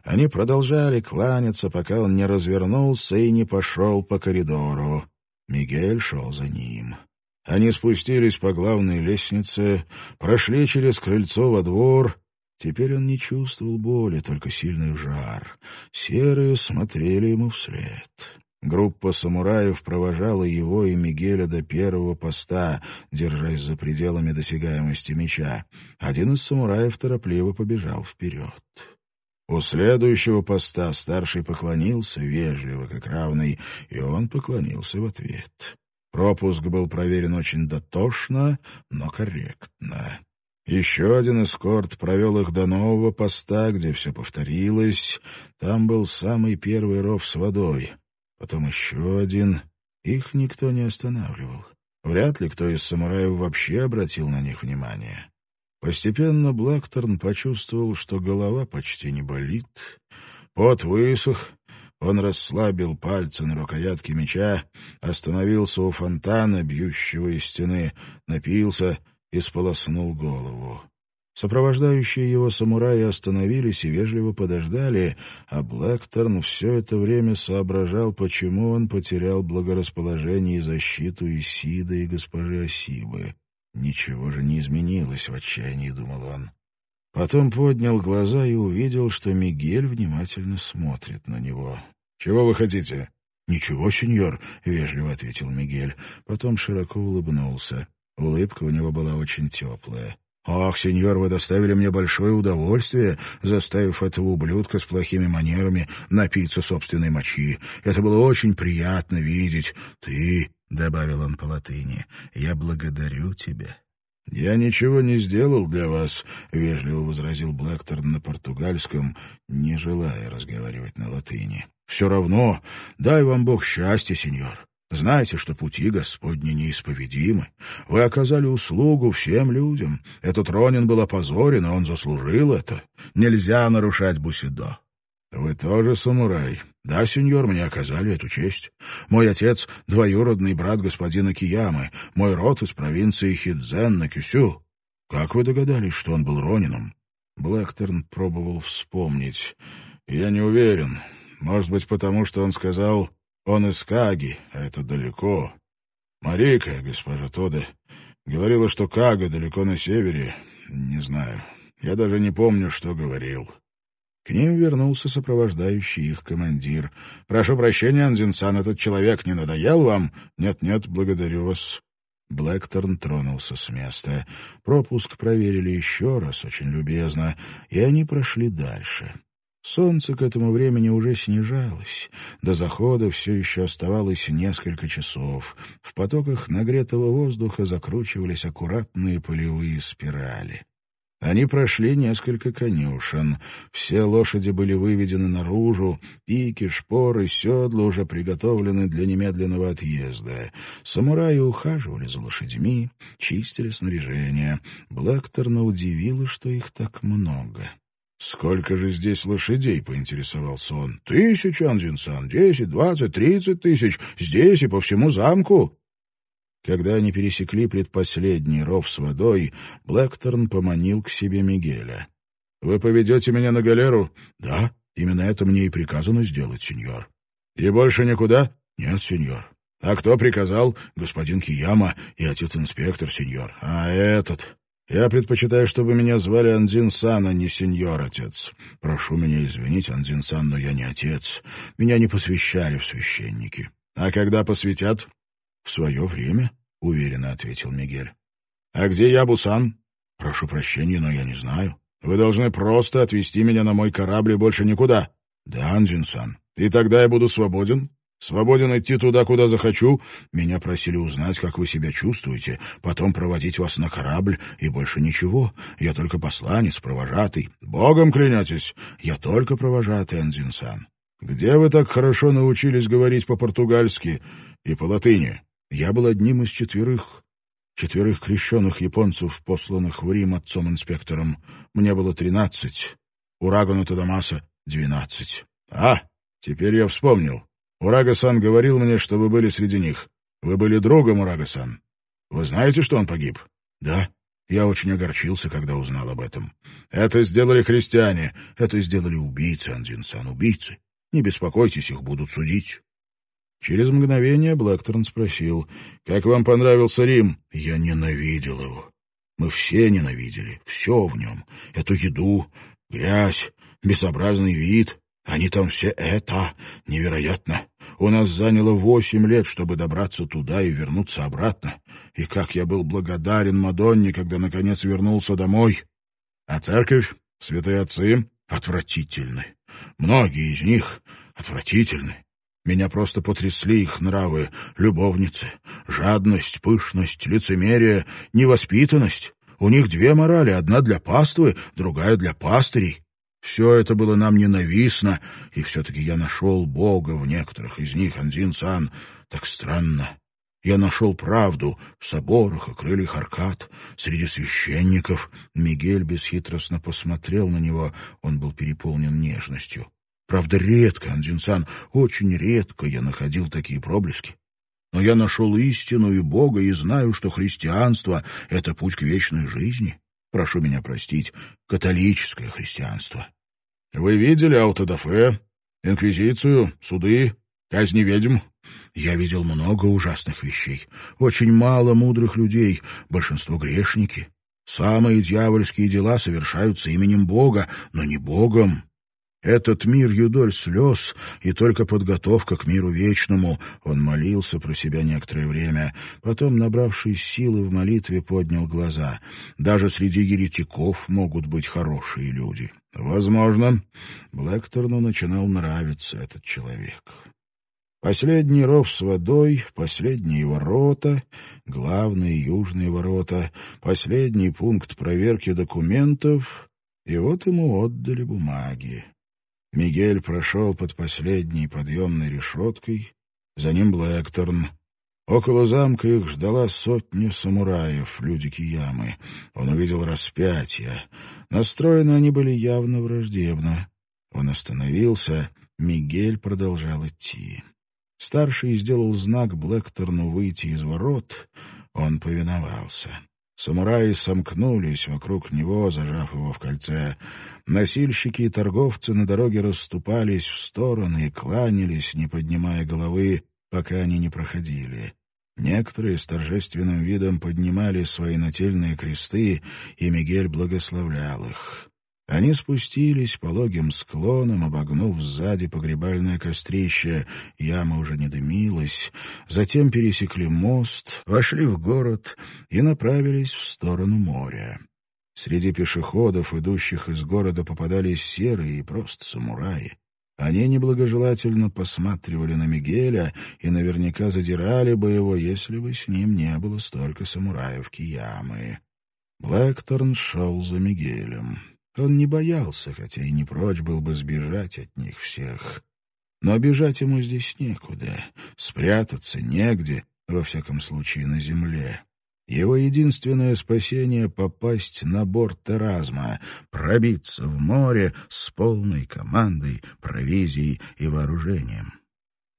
Они продолжали кланяться, пока он не развернулся и не пошел по коридору. Мигель шел за ним. Они спустились по главной лестнице, прошли через крыльцо во двор. Теперь он не чувствовал боли, только сильный жар. Серые смотрели ему вслед. Группа самураев провожала его и Мигеля до первого поста, держась за пределами досягаемости меча. Один из самураев торопливо побежал вперед. У следующего поста старший поклонился, вежливо, как равный, и он поклонился в ответ. Пропуск был проверен очень дотошно, но корректно. Еще один эскорт провел их до нового поста, где все повторилось. Там был самый первый ров с водой. Потом еще один. Их никто не останавливал. Вряд ли кто из самураев вообще обратил на них внимание. Постепенно Блэкторн почувствовал, что голова почти не болит. Пот высох, он расслабил пальцы на рукоятке меча, остановился у фонтана, бьющего из стены, напился и сполоснул голову. Сопровождающие его самураи остановились и вежливо подождали, а Блэкторн все это время соображал, почему он потерял благорасположение и защиту Исида и госпожи Осибы. Ничего же не изменилось в отчаянии, думал он. Потом поднял глаза и увидел, что Мигель внимательно смотрит на него. «Чего вы хотите?» «Ничего, сеньор», — вежливо ответил Мигель. Потом широко улыбнулся. Улыбка у него была очень теплая. «Ах, сеньор, вы доставили мне большое удовольствие, заставив этого ублюдка с плохими манерами напиться собственной мочи. Это было очень приятно видеть. Ты, — добавил он по латыни, — я благодарю тебя. «Я ничего не сделал для вас», — вежливо возразил Блэкторн на португальском, не желая разговаривать на латыни. «Все равно, дай вам Бог счастья, сеньор. Знаете, что пути Господни неисповедимы. Вы оказали услугу всем людям. Этот Ронин был опозорен, и он заслужил это. Нельзя нарушать Бусидо. Вы тоже самурай. Да, сеньор, мне оказали эту честь. Мой отец — двоюродный брат господина Киямы. Мой род из провинции Хидзен на Кюсю. Как вы догадались, что он был Ронином? Блэкторн пробовал вспомнить. Я не уверен. Может быть, потому что он сказал, он из Каги, а это далеко. Марика, госпожа Тода, говорила, что Кага далеко на севере. Не знаю. Я даже не помню, что говорил. К ним вернулся сопровождающий их командир. «Прошу прощения, Анзинсан, этот человек не надоел вам?» «Нет-нет, благодарю вас». Блэкторн тронулся с места. Пропуск проверили еще раз, очень любезно, и они прошли дальше. Солнце к этому времени уже снижалось. До захода все еще оставалось несколько часов. В потоках нагретого воздуха закручивались аккуратные полевые спирали. Они прошли несколько конюшен. Все лошади были выведены наружу, пики, шпоры, седла уже приготовлены для немедленного отъезда. Самураи ухаживали за лошадьми, чистили снаряжение. Блэкторна удивило, что их так много. «Сколько же здесь лошадей?» — поинтересовался он. «Тысяча, Анзинсан, десять, двадцать, тридцать тысяч. Здесь и по всему замку». Когда они пересекли предпоследний ров с водой, Блэкторн поманил к себе Мигеля. «Вы поведете меня на галеру?» «Да, именно это мне и приказано сделать, сеньор». «И больше никуда?» «Нет, сеньор». «А кто приказал?» «Господин Кияма и отец-инспектор, сеньор». «А этот?» «Я предпочитаю, чтобы меня звали Анзин-сан, а не сеньор, отец. Прошу меня извинить, Анзин-сан, но я не отец. Меня не посвящали в священники». «А когда посвятят?» «В свое время», — уверенно ответил Мигель. «А где я, Бусан?» «Прошу прощения, но я не знаю. Вы должны просто отвезти меня на мой корабль и больше никуда». «Да, Анзин-сан. И тогда я буду свободен?» Свободен идти туда, куда захочу. Меня просили узнать, как вы себя чувствуете, потом проводить вас на корабль, и больше ничего. Я только посланец, провожатый. Богом клянетесь? Я только провожатый, Анзинсан. Где вы так хорошо научились говорить по-португальски и по-латыни? Я был одним из четверых, четверых крещенных японцев, посланных в Рим отцом-инспектором. Мне было тринадцать, Урагану Тадамаса — двенадцать. А, теперь я вспомнил. Урага-сан говорил мне, что вы были среди них. Вы были другом Урага-сан. Вы знаете, что он погиб? Да. Я очень огорчился, когда узнал об этом. Это сделали христиане. Это сделали убийцы, Андин-сан, убийцы. Не беспокойтесь, их будут судить. Через мгновение Блэкторн спросил, «Как вам понравился Рим?» «Я ненавидел его. Мы все ненавидели, все в нем. Эту еду, грязь, безобразный вид. Они там все это... Невероятно. У нас заняло восемь лет, чтобы добраться туда и вернуться обратно. И как я был благодарен Мадонне, когда, наконец, вернулся домой. А церковь, святые отцы, отвратительны. Многие из них отвратительны. Меня просто потрясли их нравы, любовницы, жадность, пышность, лицемерие, невоспитанность. У них две морали, одна для паствы, другая для пастырей. Все это было нам ненавистно, и все-таки я нашел Бога в некоторых из них, Андин-сан. Так странно. Я нашел правду в соборах и крыльях Аркад, среди священников. Мигель бесхитростно посмотрел на него, он был переполнен нежностью. Правда, редко, Андинсан, очень редко я находил такие проблески. Но я нашел истину и Бога и знаю, что христианство — это путь к вечной жизни. Прошу меня простить, католическое христианство. Вы видели аутодафе, инквизицию, суды, казни ведьм? Я видел много ужасных вещей. Очень мало мудрых людей, большинство грешники. Самые дьявольские дела совершаются именем Бога, но не Богом. Этот мир — юдоль слез, и только подготовка к миру вечному. Он молился про себя некоторое время. Потом, набравшись силы в молитве, поднял глаза. Даже среди еретиков могут быть хорошие люди. Возможно, Блэкторну начинал нравиться этот человек. Последний ров с водой, последние ворота, главные южные ворота, последний пункт проверки документов, и вот ему отдали бумаги. Мигель прошел под последней подъемной решеткой, за ним Блэкторн. Около замка их ждала сотня самураев, люди Киямы. Он увидел распятия. Настроены они были явно враждебно. Он остановился, Мигель продолжал идти. Старший сделал знак Блэкторну выйти из ворот. Он повиновался. Самураи сомкнулись вокруг него, зажав его в кольце. Носильщики и торговцы на дороге расступались в стороны и кланялись, не поднимая головы, пока они не проходили. Некоторые с торжественным видом поднимали свои нательные кресты, и Мигель благословлял их. Они спустились пологим склоном, обогнув сзади погребальное кострище. Яма уже не дымилась. Затем пересекли мост, вошли в город и направились в сторону моря. Среди пешеходов, идущих из города, попадались серые и просто самураи. Они неблагожелательно посматривали на Мигеля и наверняка задирали бы его, если бы с ним не было столько самураев Киямы. Блэкторн шел за Мигелем. Он не боялся, хотя и не прочь был бы сбежать от них всех. Но бежать ему здесь некуда, спрятаться негде, во всяком случае на земле. Его единственное спасение — попасть на борт Теразма, пробиться в море с полной командой, провизией и вооружением.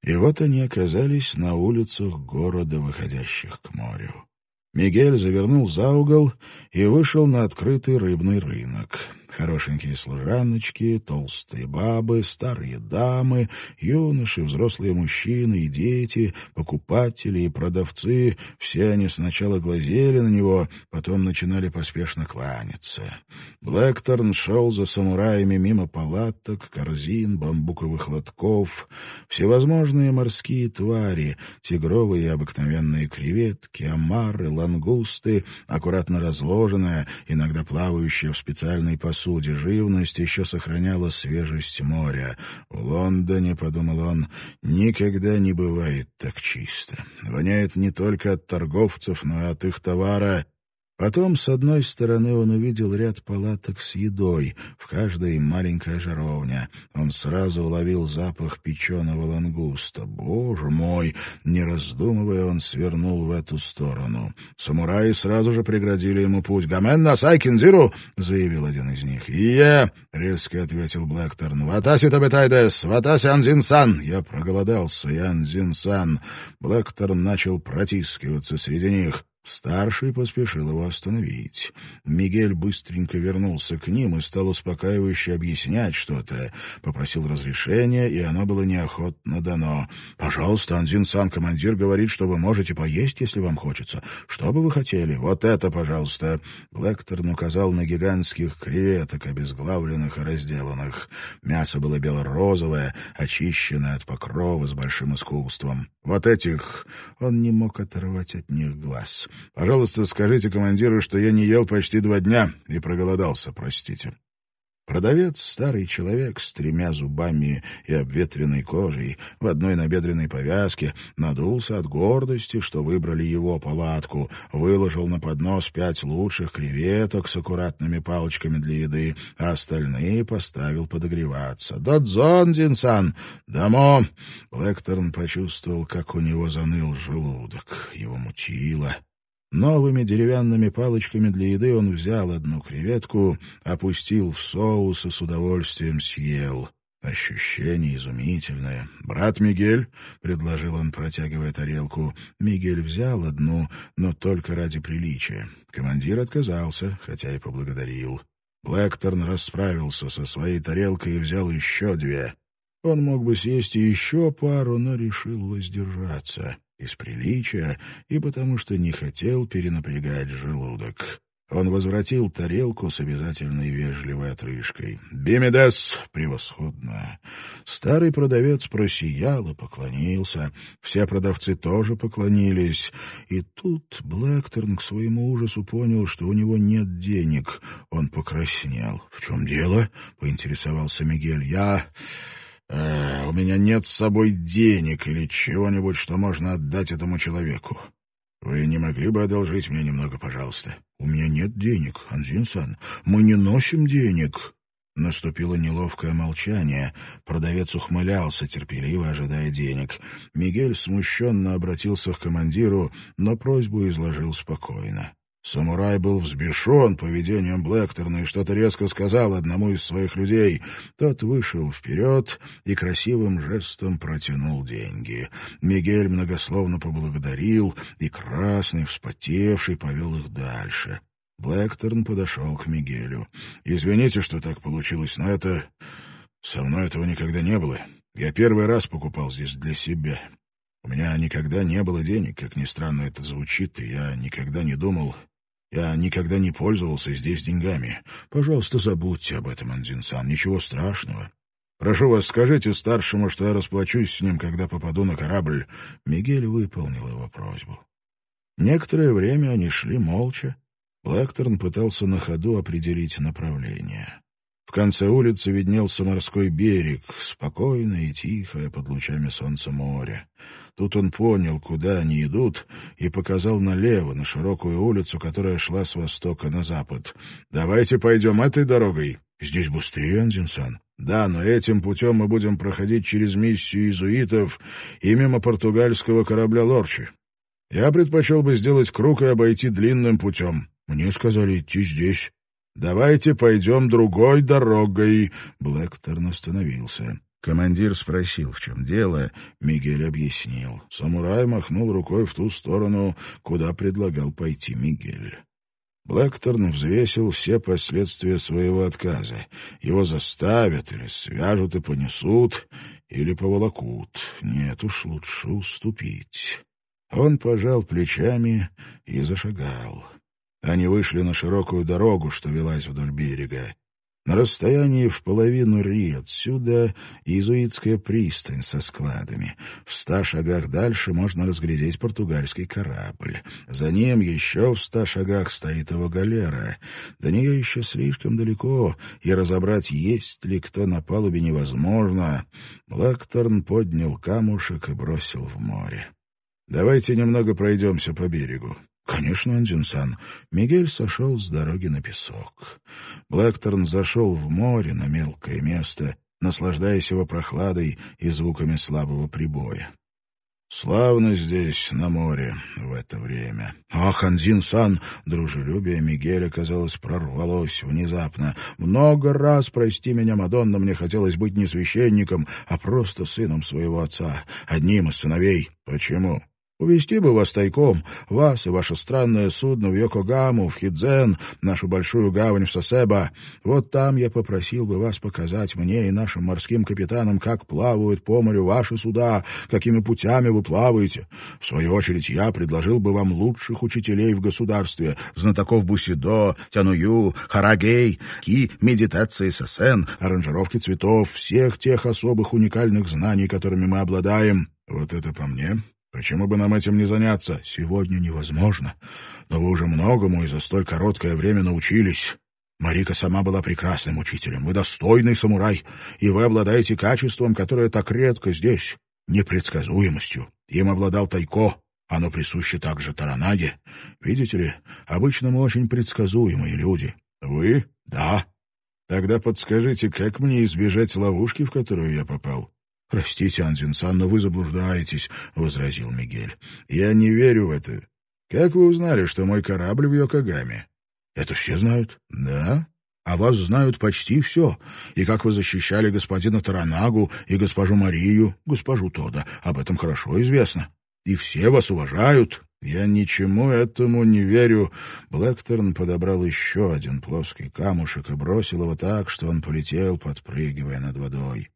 И вот они оказались на улицах города, выходящих к морю. Мигель завернул за угол и вышел на открытый рыбный рынок. Хорошенькие служаночки, толстые бабы, старые дамы, юноши, взрослые мужчины и дети, покупатели и продавцы — все они сначала глазели на него, потом начинали поспешно кланяться. Блэкторн шел за самураями мимо палаток, корзин, бамбуковых лотков, всевозможные морские твари, тигровые и обыкновенные креветки, омары, лангусты, аккуратно разложенная, иногда плавающая в специальной посуде, посуде живность еще сохраняла свежесть моря. В Лондоне, — подумал он, — никогда не бывает так чисто. Воняет не только от торговцев, но и от их товара — Потом, с одной стороны, он увидел ряд палаток с едой, в каждой маленькая жаровня. Он сразу уловил запах печеного лангуста. Боже мой! Не раздумывая, он свернул в эту сторону. Самураи сразу же преградили ему путь. «Гамен насай кинзиру!» — заявил один из них. «Ие!» — резко ответил Блэкторн. «Ватаси табетайдес! Ватаси анзин-сан!» Я проголодался, я анзин-сан. Блэкторн начал протискиваться среди них. Старший поспешил его остановить. Мигель быстренько вернулся к ним и стал успокаивающе объяснять что-то. Попросил разрешения, и оно было неохотно дано. «Пожалуйста, Анзин-сан, командир говорит, что вы можете поесть, если вам хочется. Что бы вы хотели? Вот это, пожалуйста!» Блэкторн указал на гигантских креветок, обезглавленных и разделанных. Мясо было бело-розовое, очищенное от покрова с большим искусством. «Вот этих...» Он не мог оторвать от них глаз. Пожалуйста, скажите командиру, что я не ел почти два дня и проголодался, простите. Продавец, старый человек с тремя зубами и обветренной кожей, в одной набедренной повязке, надулся от гордости, что выбрали его палатку, выложил на поднос пять лучших креветок с аккуратными палочками для еды, а остальные поставил подогреваться. «Додзон, Зинсан! Дамо!» Блэкторн почувствовал, как у него заныл желудок. Его мутило. Новыми деревянными палочками для еды он взял одну креветку, опустил в соус и с удовольствием съел. Ощущение изумительное. «Брат Мигель», — предложил он, протягивая тарелку. Мигель взял одну, но только ради приличия. Командир отказался, хотя и поблагодарил. Блэкторн расправился со своей тарелкой и взял еще две. Он мог бы съесть еще пару, но решил воздержаться из приличия и потому что не хотел перенапрягать желудок. Он возвратил тарелку с обязательной вежливой отрыжкой. «Бимедес! Превосходно!» Старый продавец просиял и поклонился. Все продавцы тоже поклонились. И тут Блэкторн к своему ужасу понял, что у него нет денег. Он покраснел. «В чем дело?» — поинтересовался Мигель. «Я...» э, «У меня нет с собой денег или чего-нибудь, что можно отдать этому человеку. Вы не могли бы одолжить мне немного, пожалуйста?» «У меня нет денег, Анзин-сан. Мы не носим денег». Наступило неловкое молчание. Продавец ухмылялся, терпеливо ожидая денег. Мигель смущенно обратился к командиру, но просьбу изложил спокойно. Самурай был взбешен поведением Блэкторна и что-то резко сказал одному из своих людей. Тот вышел вперед и красивым жестом протянул деньги. Мигель многословно поблагодарил, и красный, вспотевший, повел их дальше. Блэкторн подошел к Мигелю. «Извините, что так получилось, но это... Со мной этого никогда не было. Я первый раз покупал здесь для себя. У меня никогда не было денег, как ни странно это звучит, и я никогда не думал Я никогда не пользовался здесь деньгами. Пожалуйста, забудьте об этом, Андзин-сан. Ничего страшного. Прошу вас, скажите старшему, что я расплачусь с ним, когда попаду на корабль». Мигель выполнил его просьбу. Некоторое время они шли молча. Блэкторн пытался на ходу определить направление. В конце улицы виднелся морской берег, спокойное и тихое под лучами солнца море. Тут он понял, куда они идут, и показал налево, на широкую улицу, которая шла с востока на запад. «Давайте пойдем этой дорогой. Здесь быстрее, Андинсан». «Да, но этим путем мы будем проходить через миссию иезуитов и мимо португальского корабля «Лорчи». Я предпочел бы сделать круг и обойти длинным путем. Мне сказали идти здесь. «Давайте пойдем другой дорогой». Блэкторн остановился. Командир спросил, в чем дело. Мигель объяснил. Самурай махнул рукой в ту сторону, куда предлагал пойти Мигель. Блэкторн взвесил все последствия своего отказа. Его заставят или свяжут и понесут, или поволокут. Нет уж, лучше уступить. Он пожал плечами и зашагал. Они вышли на широкую дорогу, что велась вдоль берега. На расстоянии в половину ри отсюда иезуитская пристань со складами. В ста шагах дальше можно разглядеть португальский корабль. За ним еще в ста шагах стоит его галера. До нее еще слишком далеко, и разобрать, есть ли кто на палубе, невозможно. Блэкторн поднял камушек и бросил в море. «Давайте немного пройдемся по берегу. «Конечно, Андзинсан». Мигель сошел с дороги на песок. Блэкторн зашел в море на мелкое место, наслаждаясь его прохладой и звуками слабого прибоя. Славно здесь, на море, в это время. Ах, Анзин-сан! Дружелюбие Мигеля, казалось, прорвалось внезапно. Много раз, прости меня, Мадонна, мне хотелось быть не священником, а просто сыном своего отца, одним из сыновей. Почему? Увести бы вас тайком, вас и ваше странное судно в Йокогаму, в Хидзен, нашу большую гавань в Сосеба. Вот там я попросил бы вас показать мне и нашим морским капитанам, как плавают по морю ваши суда, какими путями вы плаваете. В свою очередь, я предложил бы вам лучших учителей в государстве, знатоков бусидо, тяную, харагей, ки, медитации сосен, аранжировки цветов, всех тех особых уникальных знаний, которыми мы обладаем. Вот это по мне Почему бы нам этим не заняться? Сегодня невозможно. Но вы уже многому и за столь короткое время научились. Марика сама была прекрасным учителем. Вы достойный самурай, и вы обладаете качеством, которое так редко здесь — непредсказуемостью. Им обладал Тайко, оно присуще также Таранаге. Видите ли, обычно мы очень предсказуемые люди. Вы? Да. Тогда подскажите, как мне избежать ловушки, в которую я попал? «Простите, Анзин-сан, но вы заблуждаетесь», — возразил Мигель. «Я не верю в это. Как вы узнали, что мой корабль в Йокогаме?» «Это все знают?» «Да? А вас знают почти все. И как вы защищали господина Таранагу и госпожу Марию, госпожу Тода. Об этом хорошо известно. И все вас уважают». «Я ничему этому не верю». Блэкторн подобрал еще один плоский камушек и бросил его так, что он полетел, подпрыгивая над водой.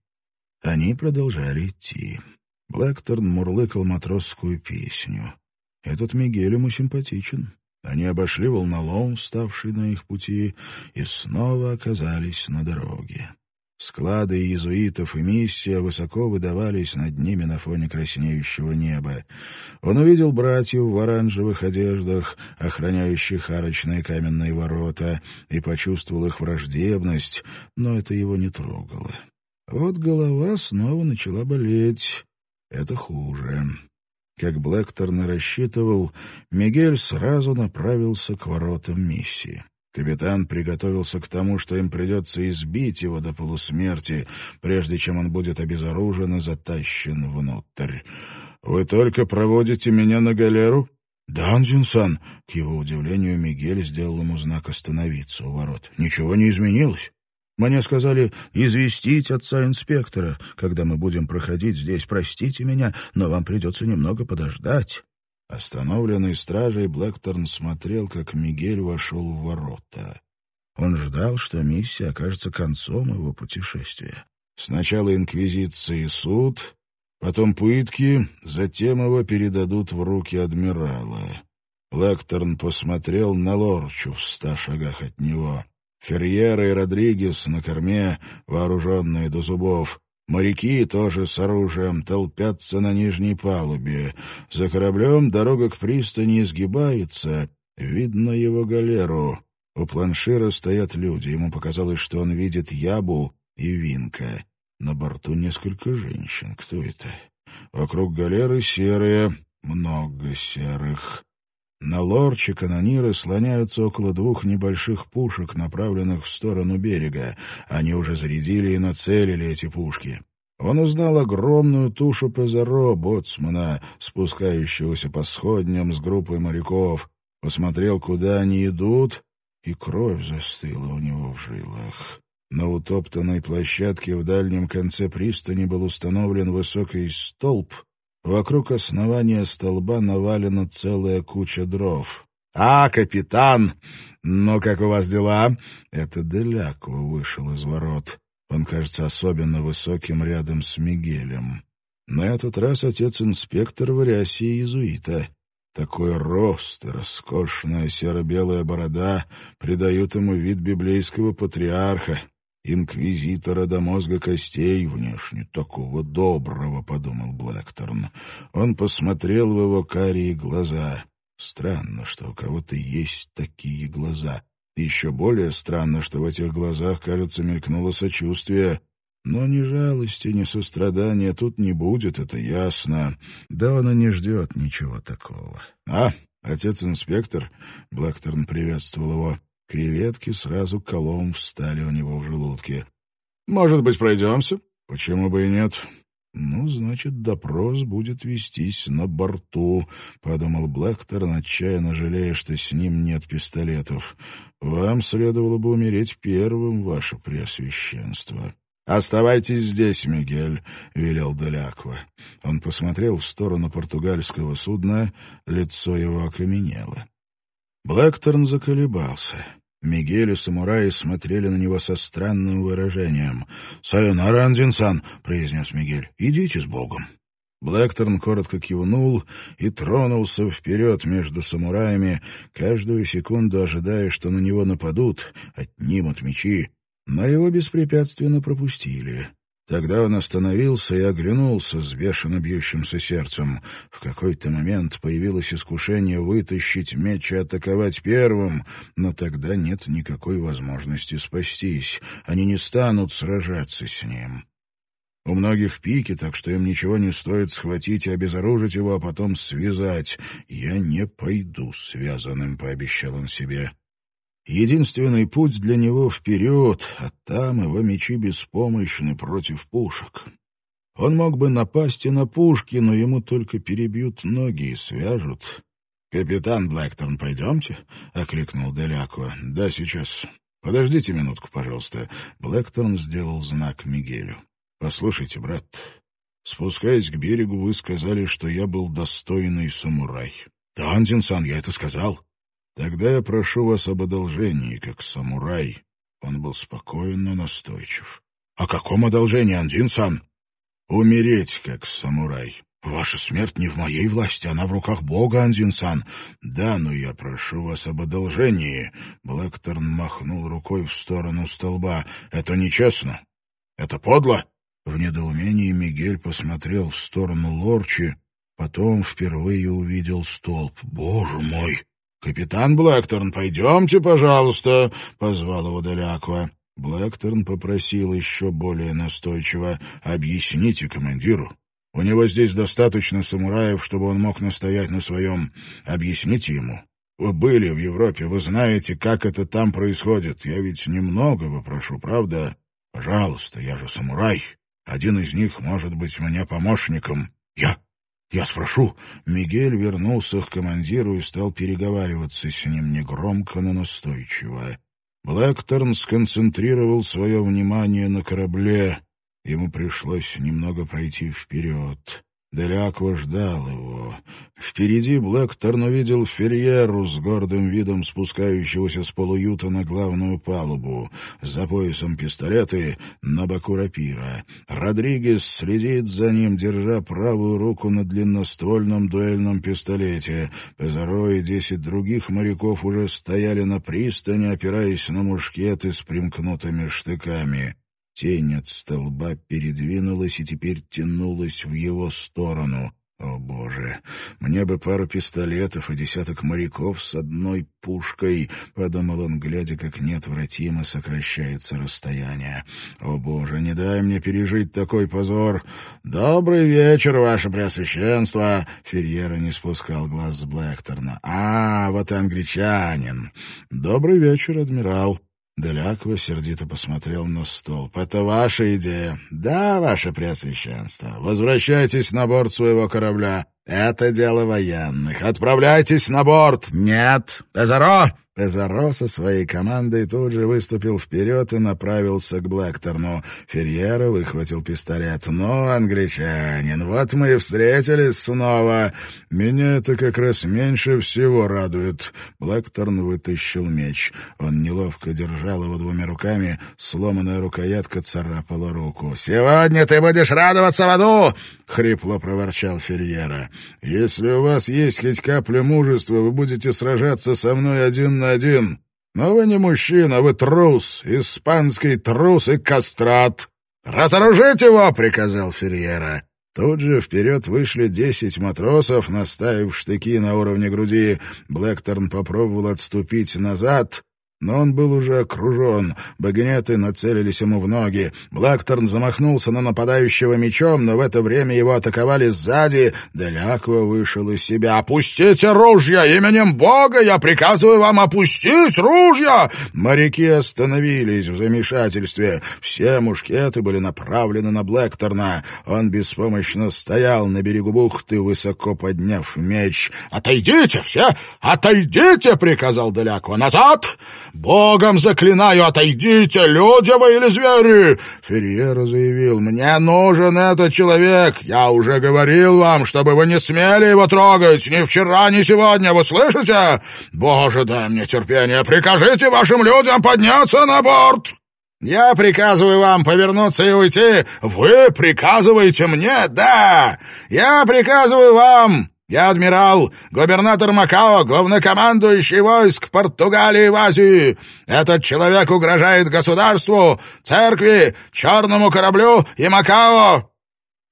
Они продолжали идти. Блэкторн мурлыкал матросскую песню. Этот Мигель ему симпатичен. Они обошли волнолом, ставший на их пути, и снова оказались на дороге. Склады иезуитов и миссия высоко выдавались над ними на фоне краснеющего неба. Он увидел братьев в оранжевых одеждах, охраняющих арочные каменные ворота, и почувствовал их враждебность, но это его не трогало. Вот голова снова начала болеть. Это хуже. Как Блэкторн и рассчитывал, Мигель сразу направился к воротам миссии. Капитан приготовился к тому, что им придется избить его до полусмерти, прежде чем он будет обезоружен и затащен внутрь. «Вы только проводите меня на галеру?» «Да, Анзинсан!» К его удивлению, Мигель сделал ему знак остановиться у ворот. «Ничего не изменилось. Мне сказали известить отца-инспектора, когда мы будем проходить здесь. Простите меня, но вам придется немного подождать». Остановленный стражей, Блэкторн смотрел, как Мигель вошел в ворота. Он ждал, что миссия окажется концом его путешествия. Сначала инквизиция и суд, потом пытки, затем его передадут в руки адмирала. Блэкторн посмотрел на Лорчу в ста шагах от него. Ферьера и Родригес на корме, вооруженные до зубов. Моряки, тоже с оружием, толпятся на нижней палубе. За кораблем дорога к пристани изгибается. Видно его галеру. У планшира стоят люди. Ему показалось, что он видит Ябу и Винка. На борту несколько женщин. Кто это? Вокруг галеры серые, много серых. На лорче канониры слоняются около двух небольших пушек, направленных в сторону берега. Они уже зарядили и нацелили эти пушки. Он узнал огромную тушу Пезаро, боцмана, спускающегося по сходням с группой моряков. Посмотрел, куда они идут, и кровь застыла у него в жилах. На утоптанной площадке в дальнем конце пристани был установлен высокий столб — Вокруг основания столба навалена целая куча дров. «А, капитан! Ну, как у вас дела?» Это Делякова вышел из ворот. Он кажется особенно высоким рядом с Мигелем. На этот раз отец-инспектор в рясе иезуита. Такой рост и роскошная серо-белая борода придают ему вид библейского патриарха инквизитора до мозга костей, внешне такого доброго, — подумал Блэкторн. Он посмотрел в его карие глаза. Странно, что у кого-то есть такие глаза. Еще более странно, что в этих глазах, кажется, мелькнуло сочувствие. Но ни жалости, ни сострадания тут не будет, это ясно. Да он и не ждет ничего такого. — А, отец-инспектор? — Блэкторн приветствовал его. Креветки сразу колом встали у него в желудке. «Может быть, пройдемся?» «Почему бы и нет?» «Ну, значит, допрос будет вестись на борту», — подумал Блэкторн, отчаянно жалея, что с ним нет пистолетов. «Вам следовало бы умереть первым, ваше преосвященство». «Оставайтесь здесь, Мигель», — велел Деляква. Он посмотрел в сторону португальского судна, лицо его окаменело. Блэкторн заколебался. Мигель и самураи смотрели на него со странным выражением. «Сайонара, Анзинсан!» — произнес Мигель. «Идите с Богом!» Блэкторн коротко кивнул и тронулся вперед между самураями, каждую секунду ожидая, что на него нападут, отнимут мечи, но его беспрепятственно пропустили. Тогда он остановился и оглянулся с бешено бьющимся сердцем. В какой-то момент появилось искушение вытащить меч и атаковать первым, но тогда нет никакой возможности спастись. Они не станут сражаться с ним. У многих пики, так что им ничего не стоит схватить и обезоружить его, а потом связать. «Я не пойду связанным», — пообещал он себе. Единственный путь для него вперед, а там его мечи беспомощны против пушек. Он мог бы напасть и на пушки, но ему только перебьют ноги и свяжут. «Капитан Блэкторн, пойдемте?» — окликнул Делякова. «Да, сейчас. Подождите минутку, пожалуйста». Блэкторн сделал знак Мигелю. «Послушайте, брат, спускаясь к берегу, вы сказали, что я был достойный самурай». «Да, Андзинсан, я это сказал». Тогда я прошу вас об одолжении, как самурай. Он был спокоен, но настойчив. О каком одолжении, Андин-сан? Умереть, как самурай. Ваша смерть не в моей власти, она в руках Бога, Андин-сан. Да, но я прошу вас об одолжении. Блэкторн махнул рукой в сторону столба. Это нечестно. Это подло. В недоумении Мигель посмотрел в сторону Лорчи, потом впервые увидел столб. «Боже мой! «Капитан Блэкторн, пойдемте, пожалуйста», — позвал его Деляква. Блэкторн попросил еще более настойчиво «Объясните командиру. У него здесь достаточно самураев, чтобы он мог настоять на своем. Объясните ему. Вы были в Европе, вы знаете, как это там происходит. Я ведь немного попрошу, правда? Пожалуйста, я же самурай. Один из них может быть мне помощником. Я «Я спрошу». Мигель вернулся к командиру и стал переговариваться с ним негромко, но настойчиво. Блэкторн сконцентрировал свое внимание на корабле. Ему пришлось немного пройти вперед. Деляква ждал его. Впереди Блэкторн увидел Ферьеру с гордым видом спускающегося с полуюта на главную палубу. За поясом пистолеты, на боку рапира. Родригес следит за ним, держа правую руку на длинноствольном дуэльном пистолете. Пезаро и десять других моряков уже стояли на пристани, опираясь на мушкеты с примкнутыми штыками. Тень от столба передвинулась и теперь тянулась в его сторону. О, Боже! Мне бы пару пистолетов и десяток моряков с одной пушкой, — подумал он, глядя, как неотвратимо сокращается расстояние. О, Боже, не дай мне пережить такой позор! Добрый вечер, ваше преосвященство! Ферьера не спускал глаз с Блэкторна. А, вот и англичанин! Добрый вечер, адмирал! Деляква сердито посмотрел на стол. «Это ваша идея?» «Да, ваше преосвященство. Возвращайтесь на борт своего корабля. Это дело военных. Отправляйтесь на борт!» «Нет! Пезаро!» Пезаро со своей командой тут же выступил вперед и направился к Блэкторну. Ферьера выхватил пистолет. «Ну, англичанин, вот мы и встретились снова. Меня это как раз меньше всего радует». Блэкторн вытащил меч. Он неловко держал его двумя руками. Сломанная рукоятка царапала руку. «Сегодня ты будешь радоваться в аду!» — хрипло проворчал Ферьера. «Если у вас есть хоть капля мужества, вы будете сражаться со мной один на один. Но вы не мужчина, вы трус, испанский трус и кастрат. «Разоружить его!» — приказал Ферьера. Тут же вперед вышли десять матросов, наставив штыки на уровне груди. Блэкторн попробовал отступить назад, но он был уже окружен. Багнеты нацелились ему в ноги. Блэкторн замахнулся на нападающего мечом, но в это время его атаковали сзади. Деляква вышел из себя. «Опустите ружья! Именем Бога я приказываю вам опустить ружья!» Моряки остановились в замешательстве. Все мушкеты были направлены на Блэкторна. Он беспомощно стоял на берегу бухты, высоко подняв меч. «Отойдите все! Отойдите!» — приказал Деляква. «Назад!» «Богом заклинаю, отойдите, люди вы или звери!» Ферьера заявил, «Мне нужен этот человек. Я уже говорил вам, чтобы вы не смели его трогать ни вчера, ни сегодня. Вы слышите? Боже, дай мне терпение. Прикажите вашим людям подняться на борт!» «Я приказываю вам повернуться и уйти. Вы приказываете мне? Да! Я приказываю вам я адмирал, губернатор Макао, главнокомандующий войск Португалии в Азии. Этот человек угрожает государству, церкви, черному кораблю и Макао.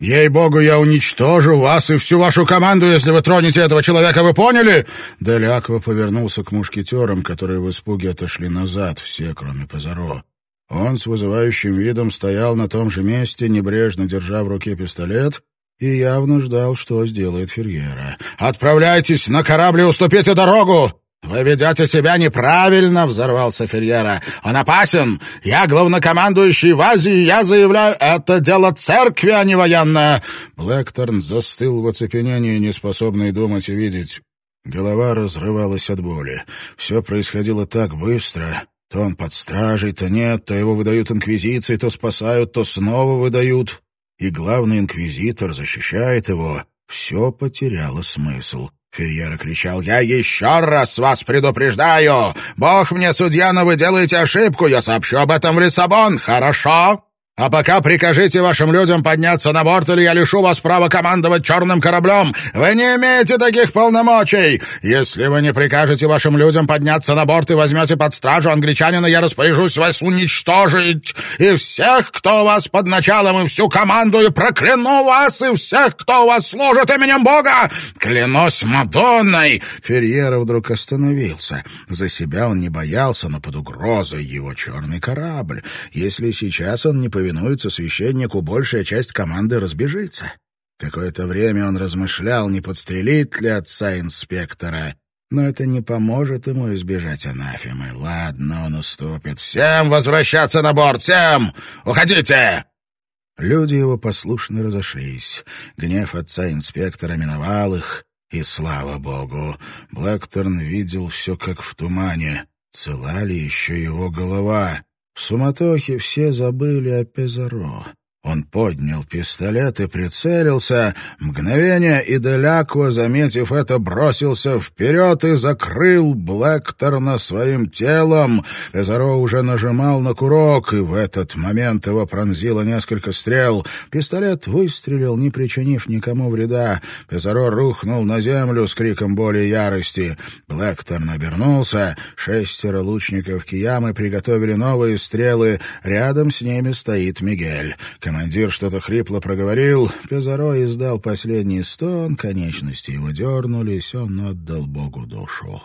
Ей-богу, я уничтожу вас и всю вашу команду, если вы тронете этого человека, вы поняли?» Делякова повернулся к мушкетерам, которые в испуге отошли назад, все, кроме Пазаро. Он с вызывающим видом стоял на том же месте, небрежно держа в руке пистолет, и явно ждал, что сделает Ферьера. «Отправляйтесь на корабль и уступите дорогу!» «Вы ведете себя неправильно!» — взорвался Ферьера. «Он опасен! Я главнокомандующий в Азии, я заявляю, это дело церкви, а не военное!» Блэкторн застыл в оцепенении, неспособный думать и видеть. Голова разрывалась от боли. Все происходило так быстро. То он под стражей, то нет, то его выдают инквизиции, то спасают, то снова выдают и главный инквизитор защищает его, все потеряло смысл. Ферьера кричал, «Я еще раз вас предупреждаю! Бог мне судья, но вы делаете ошибку! Я сообщу об этом в Лиссабон! Хорошо?» А пока прикажите вашим людям подняться на борт, или я лишу вас права командовать черным кораблем. Вы не имеете таких полномочий. Если вы не прикажете вашим людям подняться на борт и возьмете под стражу англичанина, я распоряжусь вас уничтожить. И всех, кто у вас под началом, и всю команду, и прокляну вас, и всех, кто у вас служит именем Бога. Клянусь Мадонной!» Ферьера вдруг остановился. За себя он не боялся, но под угрозой его черный корабль. Если сейчас он не поведет повинуется священнику, большая часть команды разбежится. Какое-то время он размышлял, не подстрелить ли отца инспектора, но это не поможет ему избежать анафемы. Ладно, он уступит. «Всем возвращаться на борт! Всем! Уходите!» Люди его послушно разошлись. Гнев отца инспектора миновал их, и слава богу, Блэкторн видел все как в тумане. Цела ли еще его голова? В суматохе все забыли о Пезаро. Он поднял пистолет и прицелился. Мгновение, и Деляква, заметив это, бросился вперед и закрыл Блэкторна своим телом. Пезаро уже нажимал на курок, и в этот момент его пронзило несколько стрел. Пистолет выстрелил, не причинив никому вреда. Пезаро рухнул на землю с криком боли и ярости. Блэкторн обернулся. Шестеро лучников Киямы приготовили новые стрелы. Рядом с ними стоит Мигель. Командир что-то хрипло проговорил. Пезаро издал последний стон, конечности его дернулись, он отдал Богу душу.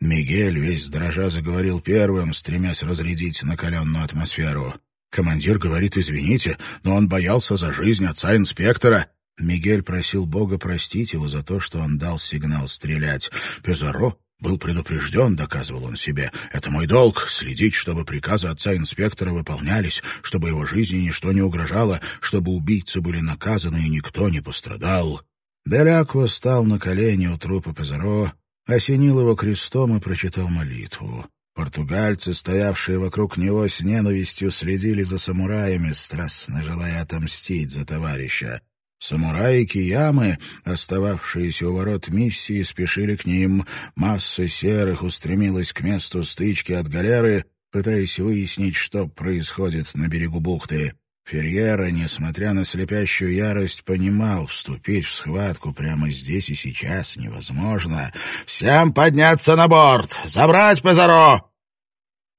Мигель, весь дрожа, заговорил первым, стремясь разрядить накаленную атмосферу. Командир говорит «извините», но он боялся за жизнь отца-инспектора. Мигель просил Бога простить его за то, что он дал сигнал стрелять. Пезаро был предупрежден, доказывал он себе. Это мой долг — следить, чтобы приказы отца-инспектора выполнялись, чтобы его жизни ничто не угрожало, чтобы убийцы были наказаны и никто не пострадал. Делякво стал на колени у трупа Пезаро, осенил его крестом и прочитал молитву. Португальцы, стоявшие вокруг него с ненавистью, следили за самураями, страстно желая отомстить за товарища. Самураи Киямы, остававшиеся у ворот миссии, спешили к ним. Масса серых устремилась к месту стычки от галеры, пытаясь выяснить, что происходит на берегу бухты. Ферьера, несмотря на слепящую ярость, понимал, вступить в схватку прямо здесь и сейчас невозможно. «Всем подняться на борт! Забрать Пазаро!»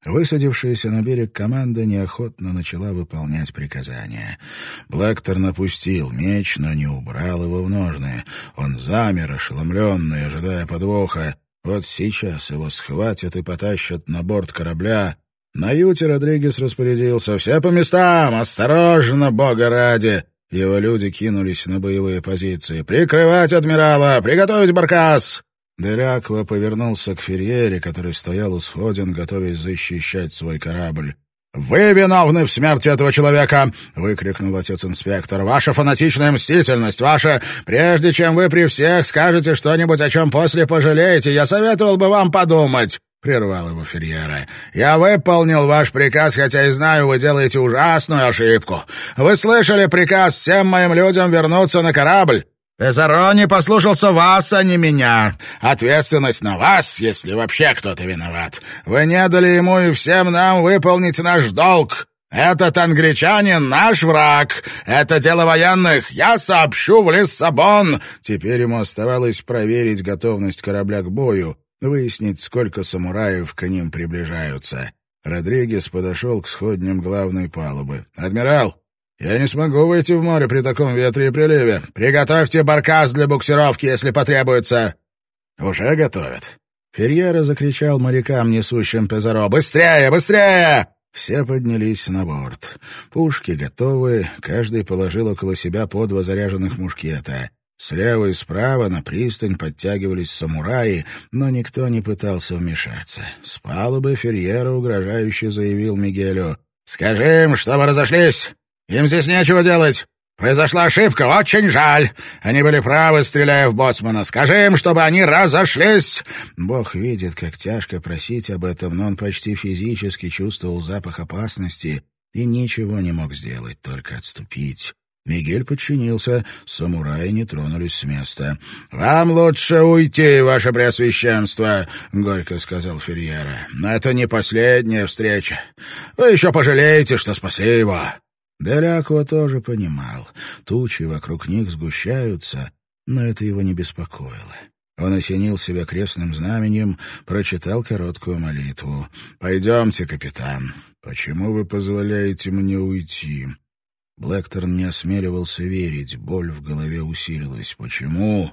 Высадившаяся на берег команда неохотно начала выполнять приказания. Блэктор напустил меч, но не убрал его в ножны. Он замер, ошеломленный, ожидая подвоха. Вот сейчас его схватят и потащат на борт корабля. На юте Родригес распорядился. «Все по местам! Осторожно, бога ради!» Его люди кинулись на боевые позиции. «Прикрывать адмирала! Приготовить баркас!» Деряква повернулся к Ферьере, который стоял у сходин, готовясь защищать свой корабль. «Вы виновны в смерти этого человека!» — выкрикнул отец-инспектор. «Ваша фанатичная мстительность, ваша... Прежде чем вы при всех скажете что-нибудь, о чем после пожалеете, я советовал бы вам подумать!» — прервал его Ферьера. «Я выполнил ваш приказ, хотя и знаю, вы делаете ужасную ошибку. Вы слышали приказ всем моим людям вернуться на корабль?» Пезаро послушался вас, а не меня. Ответственность на вас, если вообще кто-то виноват. Вы не дали ему и всем нам выполнить наш долг. Этот англичанин — наш враг. Это дело военных. Я сообщу в Лиссабон». Теперь ему оставалось проверить готовность корабля к бою, выяснить, сколько самураев к ним приближаются. Родригес подошел к сходням главной палубы. «Адмирал, «Я не смогу выйти в море при таком ветре и приливе. Приготовьте баркас для буксировки, если потребуется». «Уже готовят». Ферьера закричал морякам, несущим Пезаро. «Быстрее, быстрее!» Все поднялись на борт. Пушки готовы, каждый положил около себя по два заряженных мушкета. Слева и справа на пристань подтягивались самураи, но никто не пытался вмешаться. С палубы Ферьера угрожающе заявил Мигелю. «Скажи им, чтобы разошлись! Им здесь нечего делать. Произошла ошибка, очень жаль. Они были правы, стреляя в боцмана. Скажи им, чтобы они разошлись. Бог видит, как тяжко просить об этом, но он почти физически чувствовал запах опасности и ничего не мог сделать, только отступить. Мигель подчинился, самураи не тронулись с места. «Вам лучше уйти, ваше преосвященство», — горько сказал Ферьера. «Но это не последняя встреча. Вы еще пожалеете, что спасли его». Делякова тоже понимал. Тучи вокруг них сгущаются, но это его не беспокоило. Он осенил себя крестным знаменем, прочитал короткую молитву. «Пойдемте, капитан. Почему вы позволяете мне уйти?» Блэкторн не осмеливался верить, боль в голове усилилась. «Почему?»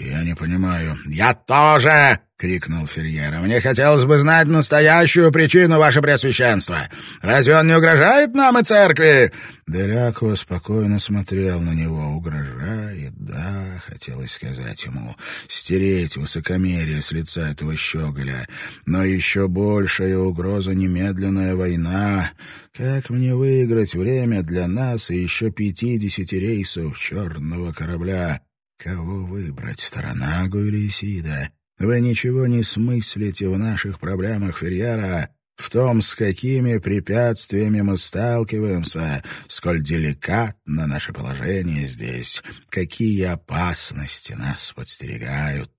«Я не понимаю». «Я тоже!» — крикнул Ферьера. «Мне хотелось бы знать настоящую причину, ваше Преосвященство. Разве он не угрожает нам и церкви?» Делякова спокойно смотрел на него. «Угрожает, да», — хотелось сказать ему. «Стереть высокомерие с лица этого щеголя. Но еще большая угроза — немедленная война. Как мне выиграть время для нас и еще пятидесяти рейсов черного корабля?» Кого выбрать, Таранагу или Исида? Вы ничего не смыслите в наших проблемах, Ферьера. в том, с какими препятствиями мы сталкиваемся, сколь деликатно наше положение здесь, какие опасности нас подстерегают.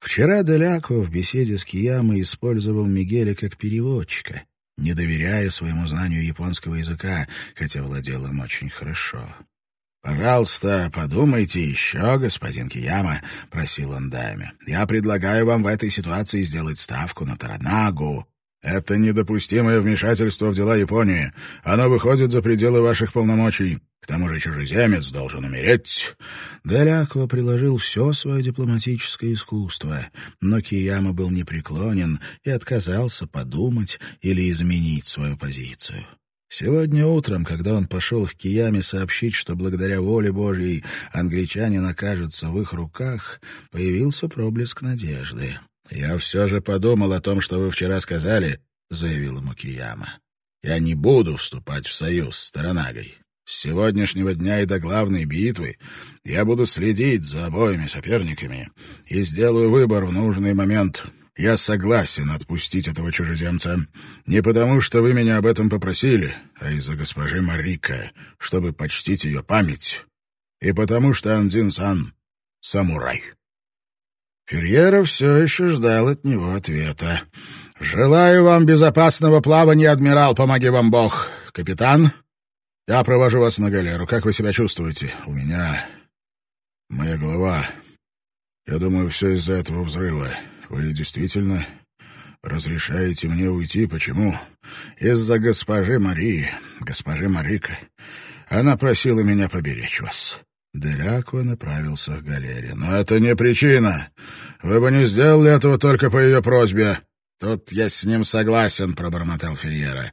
Вчера Деляко в беседе с Киямой использовал Мигеля как переводчика, не доверяя своему знанию японского языка, хотя владел им очень хорошо. «Пожалуйста, подумайте еще, господин Кияма», — просил он даме. «Я предлагаю вам в этой ситуации сделать ставку на Таранагу. Это недопустимое вмешательство в дела Японии. Оно выходит за пределы ваших полномочий. К тому же чужеземец должен умереть. Делякова приложил все свое дипломатическое искусство, но Кияма был непреклонен и отказался подумать или изменить свою позицию. Сегодня утром, когда он пошел к Кияме сообщить, что благодаря воле Божьей англичанин окажется в их руках, появился проблеск надежды. «Я все же подумал о том, что вы вчера сказали», — заявил ему Кияма. «Я не буду вступать в союз с Таранагой. С сегодняшнего дня и до главной битвы я буду следить за обоими соперниками и сделаю выбор в нужный момент. Я согласен отпустить этого чужеземца не потому, что вы меня об этом попросили, а из-за госпожи Марика, чтобы почтить ее память, и потому что Андин-сан — самурай». Ферьера все еще ждал от него ответа. «Желаю вам безопасного плавания, адмирал, помоги вам Бог. Капитан, я провожу вас на галеру. Как вы себя чувствуете? У меня... моя голова... Я думаю, все из-за этого взрыва. Вы действительно разрешаете мне уйти? Почему? Из-за госпожи Марии, госпожи Марика. Она просила меня поберечь вас. Деляква направился к галере. «Но это не причина. Вы бы не сделали этого только по ее просьбе». «Тут я с ним согласен», — пробормотал Ферьера.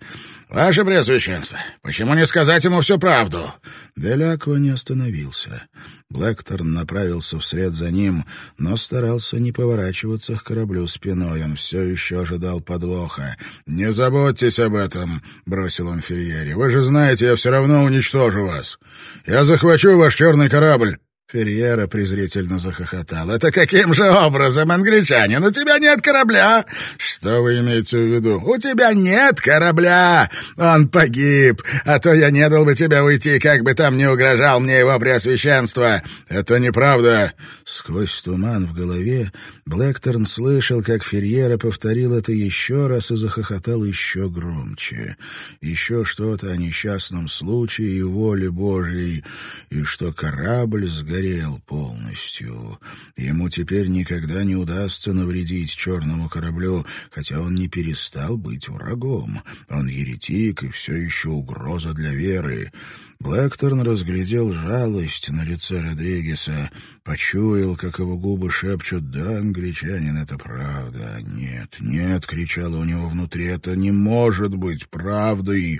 «Ваше Преосвященство, почему не сказать ему всю правду?» Деляква не остановился. Блэкторн направился вслед за ним, но старался не поворачиваться к кораблю спиной. Он все еще ожидал подвоха. «Не заботьтесь об этом», — бросил он Ферьере. «Вы же знаете, я все равно уничтожу вас. Я захвачу ваш черный корабль. Ферьера презрительно захохотал. «Это каким же образом, англичанин? У тебя нет корабля!» «Что вы имеете в виду?» «У тебя нет корабля! Он погиб, а то я не дал бы тебя уйти, как бы там не угрожал мне его преосвященство!» «Это неправда!» Сквозь туман в голове Блэкторн слышал, как Ферьера повторил это еще раз и захохотал еще громче. Еще что-то о несчастном случае и воле Божьей, и что корабль сгорел сгорел полностью. Ему теперь никогда не удастся навредить черному кораблю, хотя он не перестал быть врагом. Он еретик и все еще угроза для веры. Блэкторн разглядел жалость на лице Родригеса, почуял, как его губы шепчут «Да, англичанин, это правда». «Нет, нет», — кричало у него внутри, — «это не может быть правдой».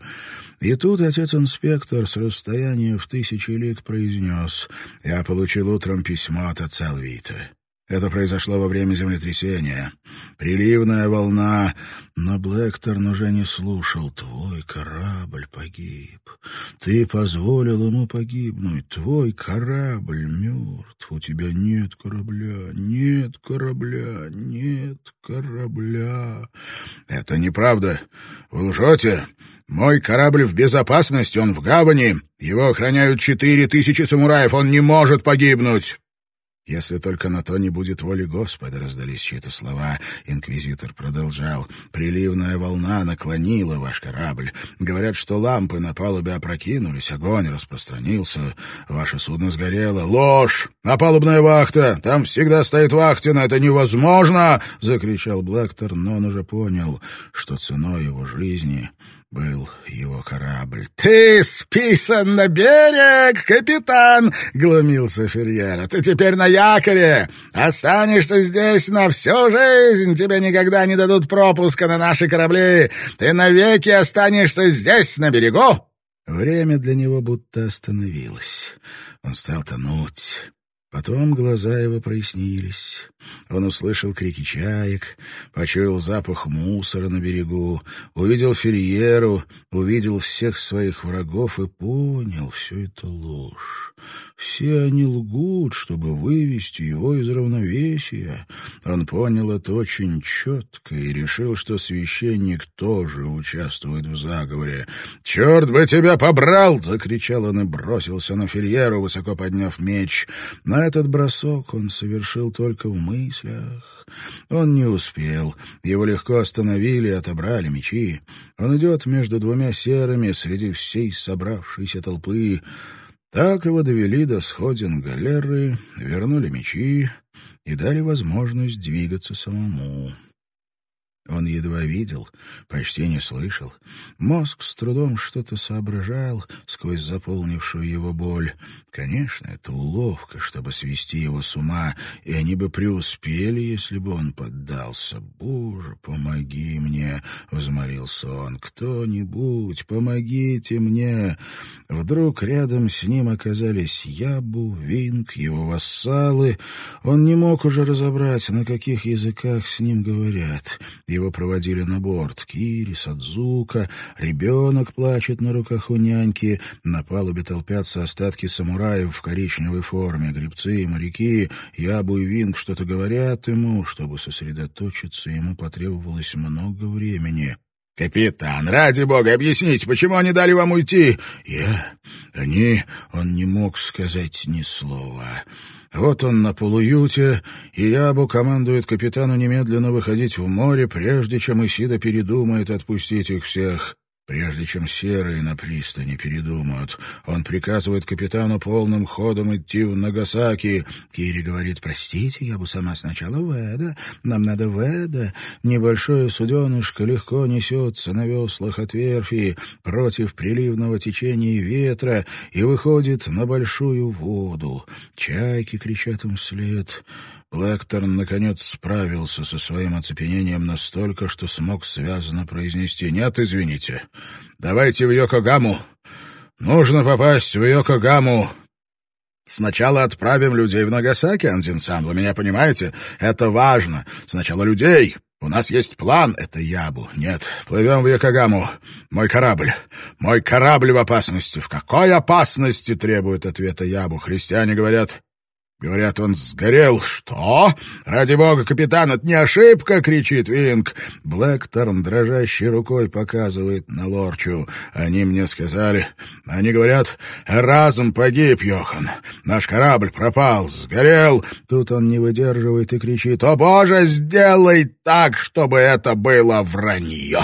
И тут отец-инспектор с расстояния в тысячи лик произнес «Я получил утром письмо от отца Алвита». Это произошло во время землетрясения. Приливная волна. Но Блэкторн уже не слушал. Твой корабль погиб. Ты позволил ему погибнуть. Твой корабль мертв. У тебя нет корабля. Нет корабля. Нет корабля. Это неправда. Вы лжете. Мой корабль в безопасности. Он в гавани. Его охраняют четыре тысячи самураев. Он не может погибнуть. «Если только на то не будет воли Господа», — раздались чьи-то слова. Инквизитор продолжал. «Приливная волна наклонила ваш корабль. Говорят, что лампы на палубе опрокинулись, огонь распространился, ваше судно сгорело. Ложь! А палубная вахта! Там всегда стоит вахтина, это невозможно!» — закричал Блэктор, но он уже понял, что ценой его жизни был его корабль. «Ты списан на берег, капитан!» — глумился Ферьера. «Ты теперь на якоре! Останешься здесь на всю жизнь! Тебе никогда не дадут пропуска на наши корабли! Ты навеки останешься здесь, на берегу!» Время для него будто остановилось. Он стал тонуть. Потом глаза его прояснились. Он услышал крики чаек, почуял запах мусора на берегу, увидел Ферьеру, увидел всех своих врагов и понял, все это ложь. Все они лгут, чтобы вывести его из равновесия. Он понял это очень четко и решил, что священник тоже участвует в заговоре. «Черт бы тебя побрал!» — закричал он и бросился на Ферьеру, высоко подняв меч. На этот бросок он совершил только в мыслях. Он не успел. Его легко остановили и отобрали мечи. Он идет между двумя серыми среди всей собравшейся толпы. Так его довели до сходин галеры, вернули мечи и дали возможность двигаться самому. Он едва видел, почти не слышал. Мозг с трудом что-то соображал сквозь заполнившую его боль. Конечно, это уловка, чтобы свести его с ума, и они бы преуспели, если бы он поддался. «Боже, помоги мне!» — взмолился он. «Кто-нибудь, помогите мне!» Вдруг рядом с ним оказались Ябу, Винг, его вассалы. Он не мог уже разобрать, на каких языках с ним говорят — его проводили на борт. Кири, Садзука, ребенок плачет на руках у няньки. На палубе толпятся остатки самураев в коричневой форме. Гребцы и моряки, Ябу и Винг что-то говорят ему. Чтобы сосредоточиться, ему потребовалось много времени. «Капитан, ради бога, объясните, почему они дали вам уйти?» «Я... они...» Он не мог сказать ни слова. Вот он на полуюте, и Ябу командует капитану немедленно выходить в море, прежде чем Исида передумает отпустить их всех. Прежде чем серые на пристани передумают, он приказывает капитану полным ходом идти в Нагасаки. Кири говорит, простите, я бы сама сначала в Эда. Нам надо в Эда. Небольшое суденышко легко несется на веслах от верфи против приливного течения ветра и выходит на большую воду. Чайки кричат им вслед. Блэкторн, наконец, справился со своим оцепенением настолько, что смог связанно произнести «Нет, извините, давайте в Йокогаму. Нужно попасть в Йокогаму». Сначала отправим людей в Нагасаки, Анзин-сан, вы меня понимаете? Это важно. Сначала людей. У нас есть план. Это Ябу. Нет, плывем в Якогаму. Мой корабль. Мой корабль в опасности. В какой опасности, требует ответа Ябу. Христиане говорят, Говорят, он сгорел. Что? Ради бога, капитан, это не ошибка, кричит Винг. Блэкторн дрожащей рукой показывает на Лорчу. Они мне сказали. Они говорят, разум погиб, Йохан. Наш корабль пропал, сгорел. Тут он не выдерживает и кричит. О, боже, сделай так, чтобы это было вранье.